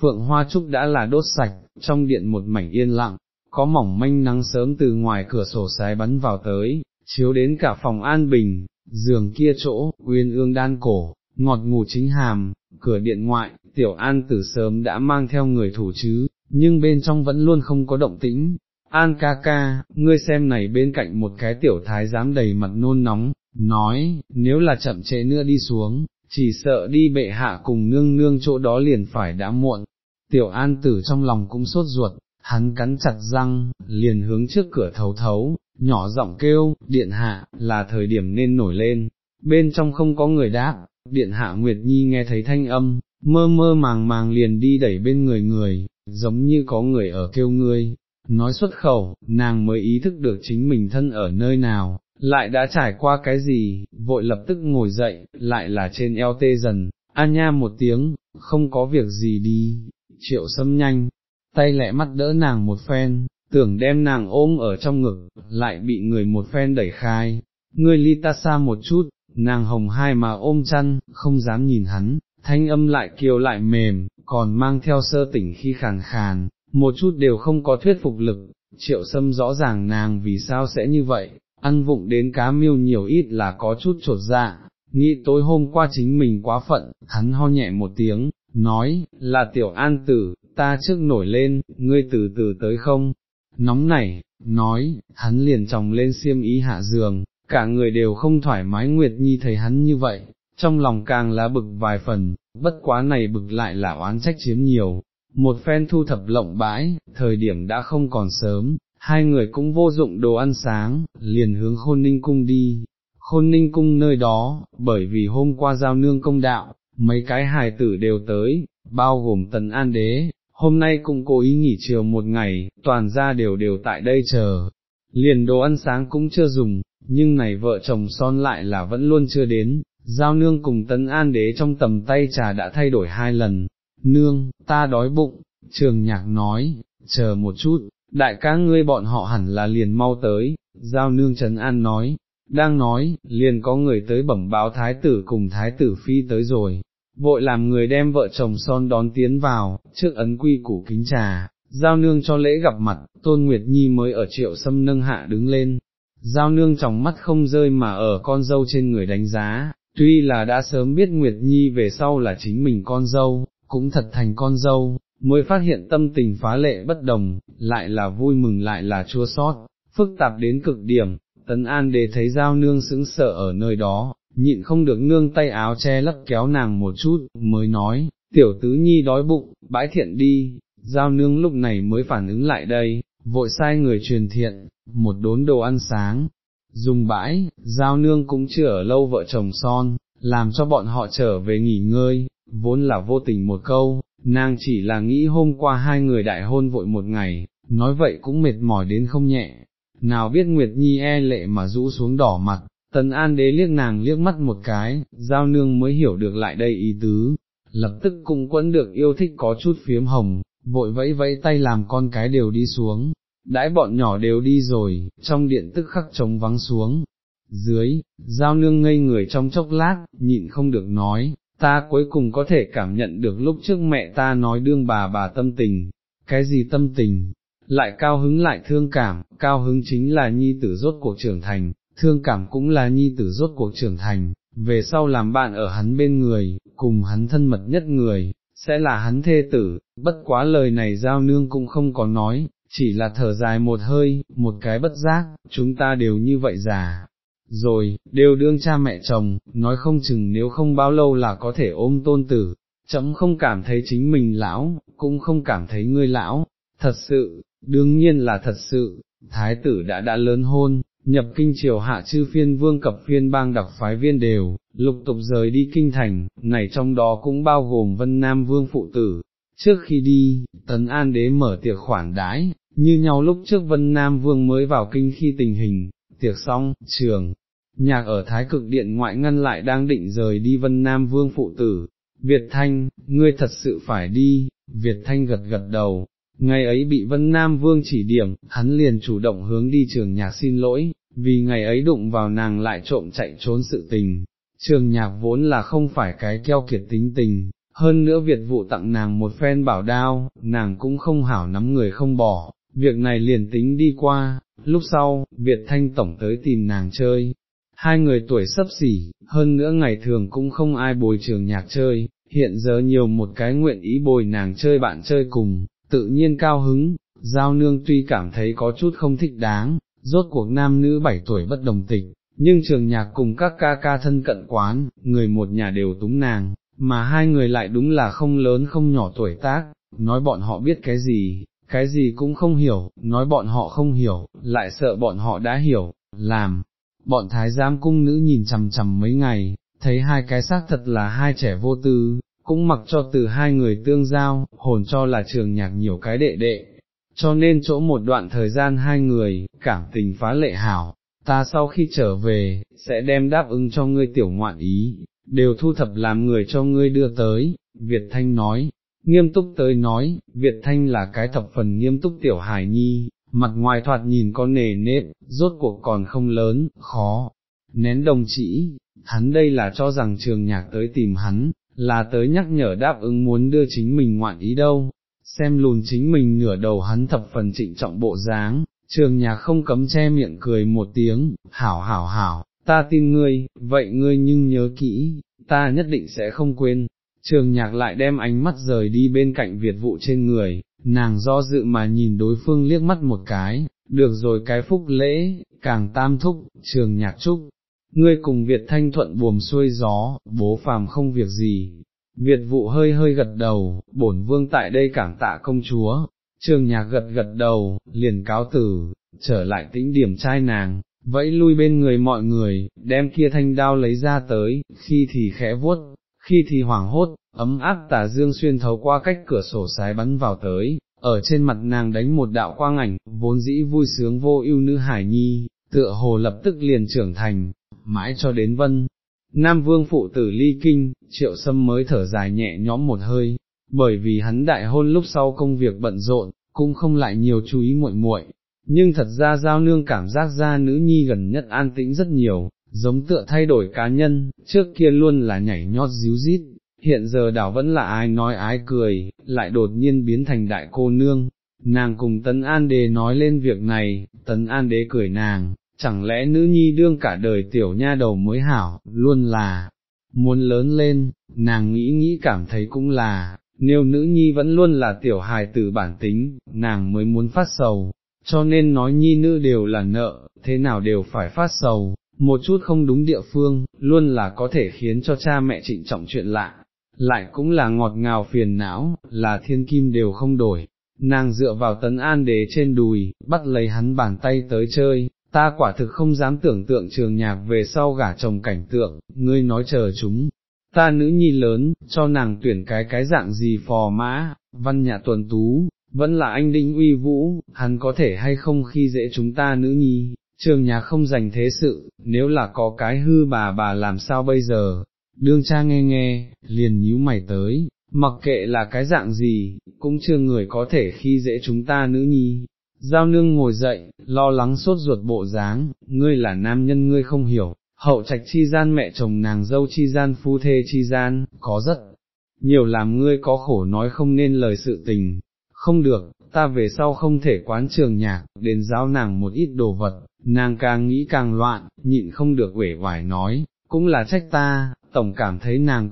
phượng hoa trúc đã là đốt sạch, trong điện một mảnh yên lặng, có mỏng manh nắng sớm từ ngoài cửa sổ sái bắn vào tới, chiếu đến cả phòng an bình, giường kia chỗ, uyên ương đan cổ, ngọt ngủ chính hàm, cửa điện ngoại, tiểu an tử sớm đã mang theo người thủ chứ, nhưng bên trong vẫn luôn không có động tĩnh. An ca ca, ngươi xem này bên cạnh một cái tiểu thái dám đầy mặt nôn nóng, nói, nếu là chậm trễ nữa đi xuống, chỉ sợ đi bệ hạ cùng nương nương chỗ đó liền phải đã muộn. Tiểu an tử trong lòng cũng sốt ruột, hắn cắn chặt răng, liền hướng trước cửa thấu thấu, nhỏ giọng kêu, điện hạ, là thời điểm nên nổi lên, bên trong không có người đáp, điện hạ Nguyệt Nhi nghe thấy thanh âm, mơ mơ màng màng liền đi đẩy bên người người, giống như có người ở kêu ngươi, nói xuất khẩu, nàng mới ý thức được chính mình thân ở nơi nào, lại đã trải qua cái gì, vội lập tức ngồi dậy, lại là trên eo tê dần, an nha một tiếng, không có việc gì đi, triệu sâm nhanh, tay lẹ mắt đỡ nàng một phen, tưởng đem nàng ôm ở trong ngực, lại bị người một phen đẩy khai, ngươi ly ta xa một chút, nàng hồng hai mà ôm chăn, không dám nhìn hắn, thanh âm lại kiều lại mềm, còn mang theo sơ tỉnh khi khàn khàn, một chút đều không có thuyết phục lực, triệu sâm rõ ràng nàng vì sao sẽ như vậy, ăn vụng đến cá miêu nhiều ít là có chút trột dạ, nghĩ tối hôm qua chính mình quá phận, hắn ho nhẹ một tiếng, nói, là tiểu an tử, ta trước nổi lên, ngươi từ từ tới không, nóng nảy, nói, hắn liền tròng lên xiêm ý hạ giường, cả người đều không thoải mái Nguyệt Nhi thấy hắn như vậy, trong lòng càng lá bực vài phần, bất quá này bực lại là oán trách chiếm nhiều. Một phen thu thập lộng bãi, thời điểm đã không còn sớm, hai người cũng vô dụng đồ ăn sáng, liền hướng khôn ninh cung đi. Khôn ninh cung nơi đó, bởi vì hôm qua giao nương công đạo, mấy cái hài tử đều tới, bao gồm tần an đế, hôm nay cũng cố ý nghỉ chiều một ngày, toàn ra đều đều tại đây chờ, liền đồ ăn sáng cũng chưa dùng, nhưng này vợ chồng son lại là vẫn luôn chưa đến, giao nương cùng tấn an đế trong tầm tay trà đã thay đổi hai lần, nương, ta đói bụng, trường nhạc nói, chờ một chút, đại ca ngươi bọn họ hẳn là liền mau tới, giao nương trấn an nói, đang nói, liền có người tới bẩm báo thái tử cùng thái tử phi tới rồi, vội làm người đem vợ chồng son đón tiến vào, trước ấn quy củ kính trà, giao nương cho lễ gặp mặt, tôn Nguyệt Nhi mới ở triệu sâm nâng hạ đứng lên, giao nương trong mắt không rơi mà ở con dâu trên người đánh giá, tuy là đã sớm biết Nguyệt Nhi về sau là chính mình con dâu, cũng thật thành con dâu, mới phát hiện tâm tình phá lệ bất đồng, lại là vui mừng lại là chua sót, phức tạp đến cực điểm, tấn an để thấy giao nương sững sợ ở nơi đó, nhịn không được nương tay áo che lấp kéo nàng một chút, mới nói, tiểu tứ nhi đói bụng, bãi thiện đi, giao nương lúc này mới phản ứng lại đây, vội sai người truyền thiện, một đốn đồ ăn sáng, dùng bãi, giao nương cũng chưa ở lâu vợ chồng son, làm cho bọn họ trở về nghỉ ngơi, vốn là vô tình một câu, nàng chỉ là nghĩ hôm qua hai người đại hôn vội một ngày, nói vậy cũng mệt mỏi đến không nhẹ, nào biết Nguyệt Nhi e lệ mà rũ xuống đỏ mặt, tần an đế liếc nàng liếc mắt một cái, giao nương mới hiểu được lại đây ý tứ, lập tức cũng quẫn được yêu thích có chút phiếm hồng, vội vẫy vẫy tay làm con cái đều đi xuống, đãi bọn nhỏ đều đi rồi, trong điện tức khắc trống vắng xuống. Dưới, giao nương ngây người trong chốc lát, nhịn không được nói, ta cuối cùng có thể cảm nhận được lúc trước mẹ ta nói đương bà bà tâm tình, cái gì tâm tình, lại cao hứng lại thương cảm, cao hứng chính là nhi tử rốt cuộc trưởng thành, thương cảm cũng là nhi tử rốt cuộc trưởng thành, về sau làm bạn ở hắn bên người, cùng hắn thân mật nhất người, sẽ là hắn thê tử, bất quá lời này giao nương cũng không có nói, chỉ là thở dài một hơi, một cái bất giác, chúng ta đều như vậy già. Rồi, đều đương cha mẹ chồng, nói không chừng nếu không bao lâu là có thể ôm tôn tử, chấm không cảm thấy chính mình lão, cũng không cảm thấy ngươi lão, thật sự, đương nhiên là thật sự, thái tử đã đã lớn hôn, nhập kinh triều hạ chư phiên vương cập phiên bang đặc phái viên đều, lục tục rời đi kinh thành, này trong đó cũng bao gồm vân nam vương phụ tử. Trước khi đi, Tấn An Đế mở tiệc khoản đái, như nhau lúc trước Vân Nam Vương mới vào kinh khi tình hình, tiệc xong, trường, nhạc ở Thái Cực Điện ngoại ngăn lại đang định rời đi Vân Nam Vương phụ tử, Việt Thanh, ngươi thật sự phải đi, Việt Thanh gật gật đầu, ngày ấy bị Vân Nam Vương chỉ điểm, hắn liền chủ động hướng đi trường nhạc xin lỗi, vì ngày ấy đụng vào nàng lại trộm chạy trốn sự tình. Trường nhạc vốn là không phải cái keo kiệt tính tình, hơn nữa Việt vụ tặng nàng một phen bảo đao, nàng cũng không hảo nắm người không bỏ, việc này liền tính đi qua, lúc sau, Việt Thanh Tổng tới tìm nàng chơi. Hai người tuổi sấp xỉ, hơn nữa ngày thường cũng không ai bồi trường nhạc chơi, hiện giờ nhiều một cái nguyện ý bồi nàng chơi bạn chơi cùng, tự nhiên cao hứng, giao nương tuy cảm thấy có chút không thích đáng, rốt cuộc nam nữ bảy tuổi bất đồng tịch, nhưng trường nhạc cùng các ca ca thân cận quán, người một nhà đều túng nàng, mà hai người lại đúng là không lớn không nhỏ tuổi tác, nói bọn họ biết cái gì, cái gì cũng không hiểu, nói bọn họ không hiểu, lại sợ bọn họ đã hiểu, làm, bọn thái giám cung nữ nhìn chằm chằm mấy ngày, thấy hai cái xác thật là hai trẻ vô tư, cũng mặc cho từ hai người tương giao, hồn cho là trường nhạc nhiều cái đệ đệ, cho nên chỗ một đoạn thời gian hai người, cảm tình phá lệ hảo, ta sau khi trở về, sẽ đem đáp ứng cho ngươi tiểu ngoạn ý, đều thu thập làm người cho ngươi đưa tới, Việt Thanh nói, nghiêm túc tới nói, Việt Thanh là cái thập phần nghiêm túc tiểu hài nhi, mặt ngoài thoạt nhìn có nề nếp, rốt cuộc còn không lớn, khó, nén đồng chỉ, hắn đây là cho rằng trường nhạc tới tìm hắn, là tới nhắc nhở đáp ứng muốn đưa chính mình ngoạn ý đâu, xem lùn chính mình nửa đầu hắn thập phần trịnh trọng bộ dáng, trường nhạc không cấm che miệng cười một tiếng, hảo hảo hảo, ta tin ngươi, vậy ngươi nhưng nhớ kỹ, ta nhất định sẽ không quên. Trường nhạc lại đem ánh mắt rời đi bên cạnh Việt vụ trên người, nàng do dự mà nhìn đối phương liếc mắt một cái, được rồi cái phúc lễ, càng tam thúc, trường nhạc trúc, ngươi cùng Việt thanh thuận buồm xuôi gió, bố phàm không việc gì. Việt vụ hơi hơi gật đầu, bổn vương tại đây cảm tạ công chúa, trường nhạc gật gật đầu, liền cáo tử, trở lại tĩnh điểm trai nàng, vẫy lui bên người mọi người, đem kia thanh đao lấy ra tới, khi thì khẽ vuốt, khi thì hoảng hốt, ấm áp tà dương xuyên thấu qua cách cửa sổ sái bắn vào tới, ở trên mặt nàng đánh một đạo quang ảnh, vốn dĩ vui sướng vô ưu nữ hải nhi, tựa hồ lập tức liền trưởng thành, mãi cho đến vân. Nam vương phụ tử ly kinh, triệu sâm mới thở dài nhẹ nhõm một hơi, bởi vì hắn đại hôn lúc sau công việc bận rộn, cũng không lại nhiều chú ý muội muội, nhưng thật ra giao nương cảm giác ra nữ nhi gần nhất an tĩnh rất nhiều, giống tựa thay đổi cá nhân, trước kia luôn là nhảy nhót díu rít, hiện giờ đảo vẫn là ai nói ái cười, lại đột nhiên biến thành đại cô nương. Nàng cùng Tấn An Đế nói lên việc này, Tấn An Đế cười nàng, chẳng lẽ nữ nhi đương cả đời tiểu nha đầu mới hảo, luôn là, muốn lớn lên, nàng nghĩ nghĩ cảm thấy cũng là, nếu nữ nhi vẫn luôn là tiểu hài tử bản tính, nàng mới muốn phát sầu, cho nên nói nhi nữ đều là nợ, thế nào đều phải phát sầu, một chút không đúng địa phương, luôn là có thể khiến cho cha mẹ trịnh trọng chuyện lạ, lại cũng là ngọt ngào phiền não, là thiên kim đều không đổi. Nàng dựa vào tấn an đế trên đùi, bắt lấy hắn bàn tay tới chơi, ta quả thực không dám tưởng tượng trường nhạc về sau gả chồng cảnh tượng, ngươi nói chờ chúng, ta nữ nhi lớn, cho nàng tuyển cái cái dạng gì phò mã, văn nhà tuần tú, vẫn là anh đinh uy vũ, hắn có thể hay không khi dễ chúng ta nữ nhi, trường nhà không dành thế sự, nếu là có cái hư bà bà làm sao bây giờ, đương cha nghe nghe, liền nhíu mày tới, mặc kệ là cái dạng gì, cũng chưa người có thể khi dễ chúng ta nữ nhi. Giao nương ngồi dậy, lo lắng sốt ruột bộ dáng, ngươi là nam nhân ngươi không hiểu, hậu trạch chi gian mẹ chồng nàng dâu chi gian phu thê chi gian, có rất nhiều làm ngươi có khổ nói không nên lời sự tình, không được, ta về sau không thể quán trường nhạc, đến giáo nàng một ít đồ vật, nàng càng nghĩ càng loạn, nhịn không được uể oải nói, cũng là trách ta, tổng cảm thấy nàng